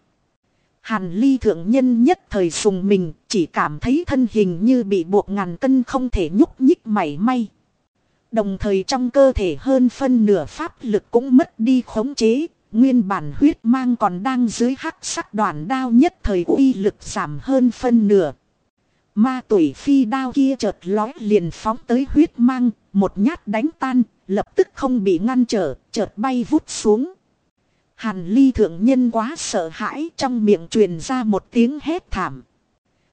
Hàn ly thượng nhân nhất thời sùng mình, chỉ cảm thấy thân hình như bị buộc ngàn cân không thể nhúc nhích mảy may. Đồng thời trong cơ thể hơn phân nửa pháp lực cũng mất đi khống chế. Nguyên bản huyết mang còn đang dưới hắc sắc đoàn đao nhất thời uy lực giảm hơn phân nửa. Ma tuổi phi đao kia chợt lói liền phóng tới huyết mang, một nhát đánh tan, lập tức không bị ngăn trở, chợt bay vút xuống. Hàn ly thượng nhân quá sợ hãi trong miệng truyền ra một tiếng hét thảm.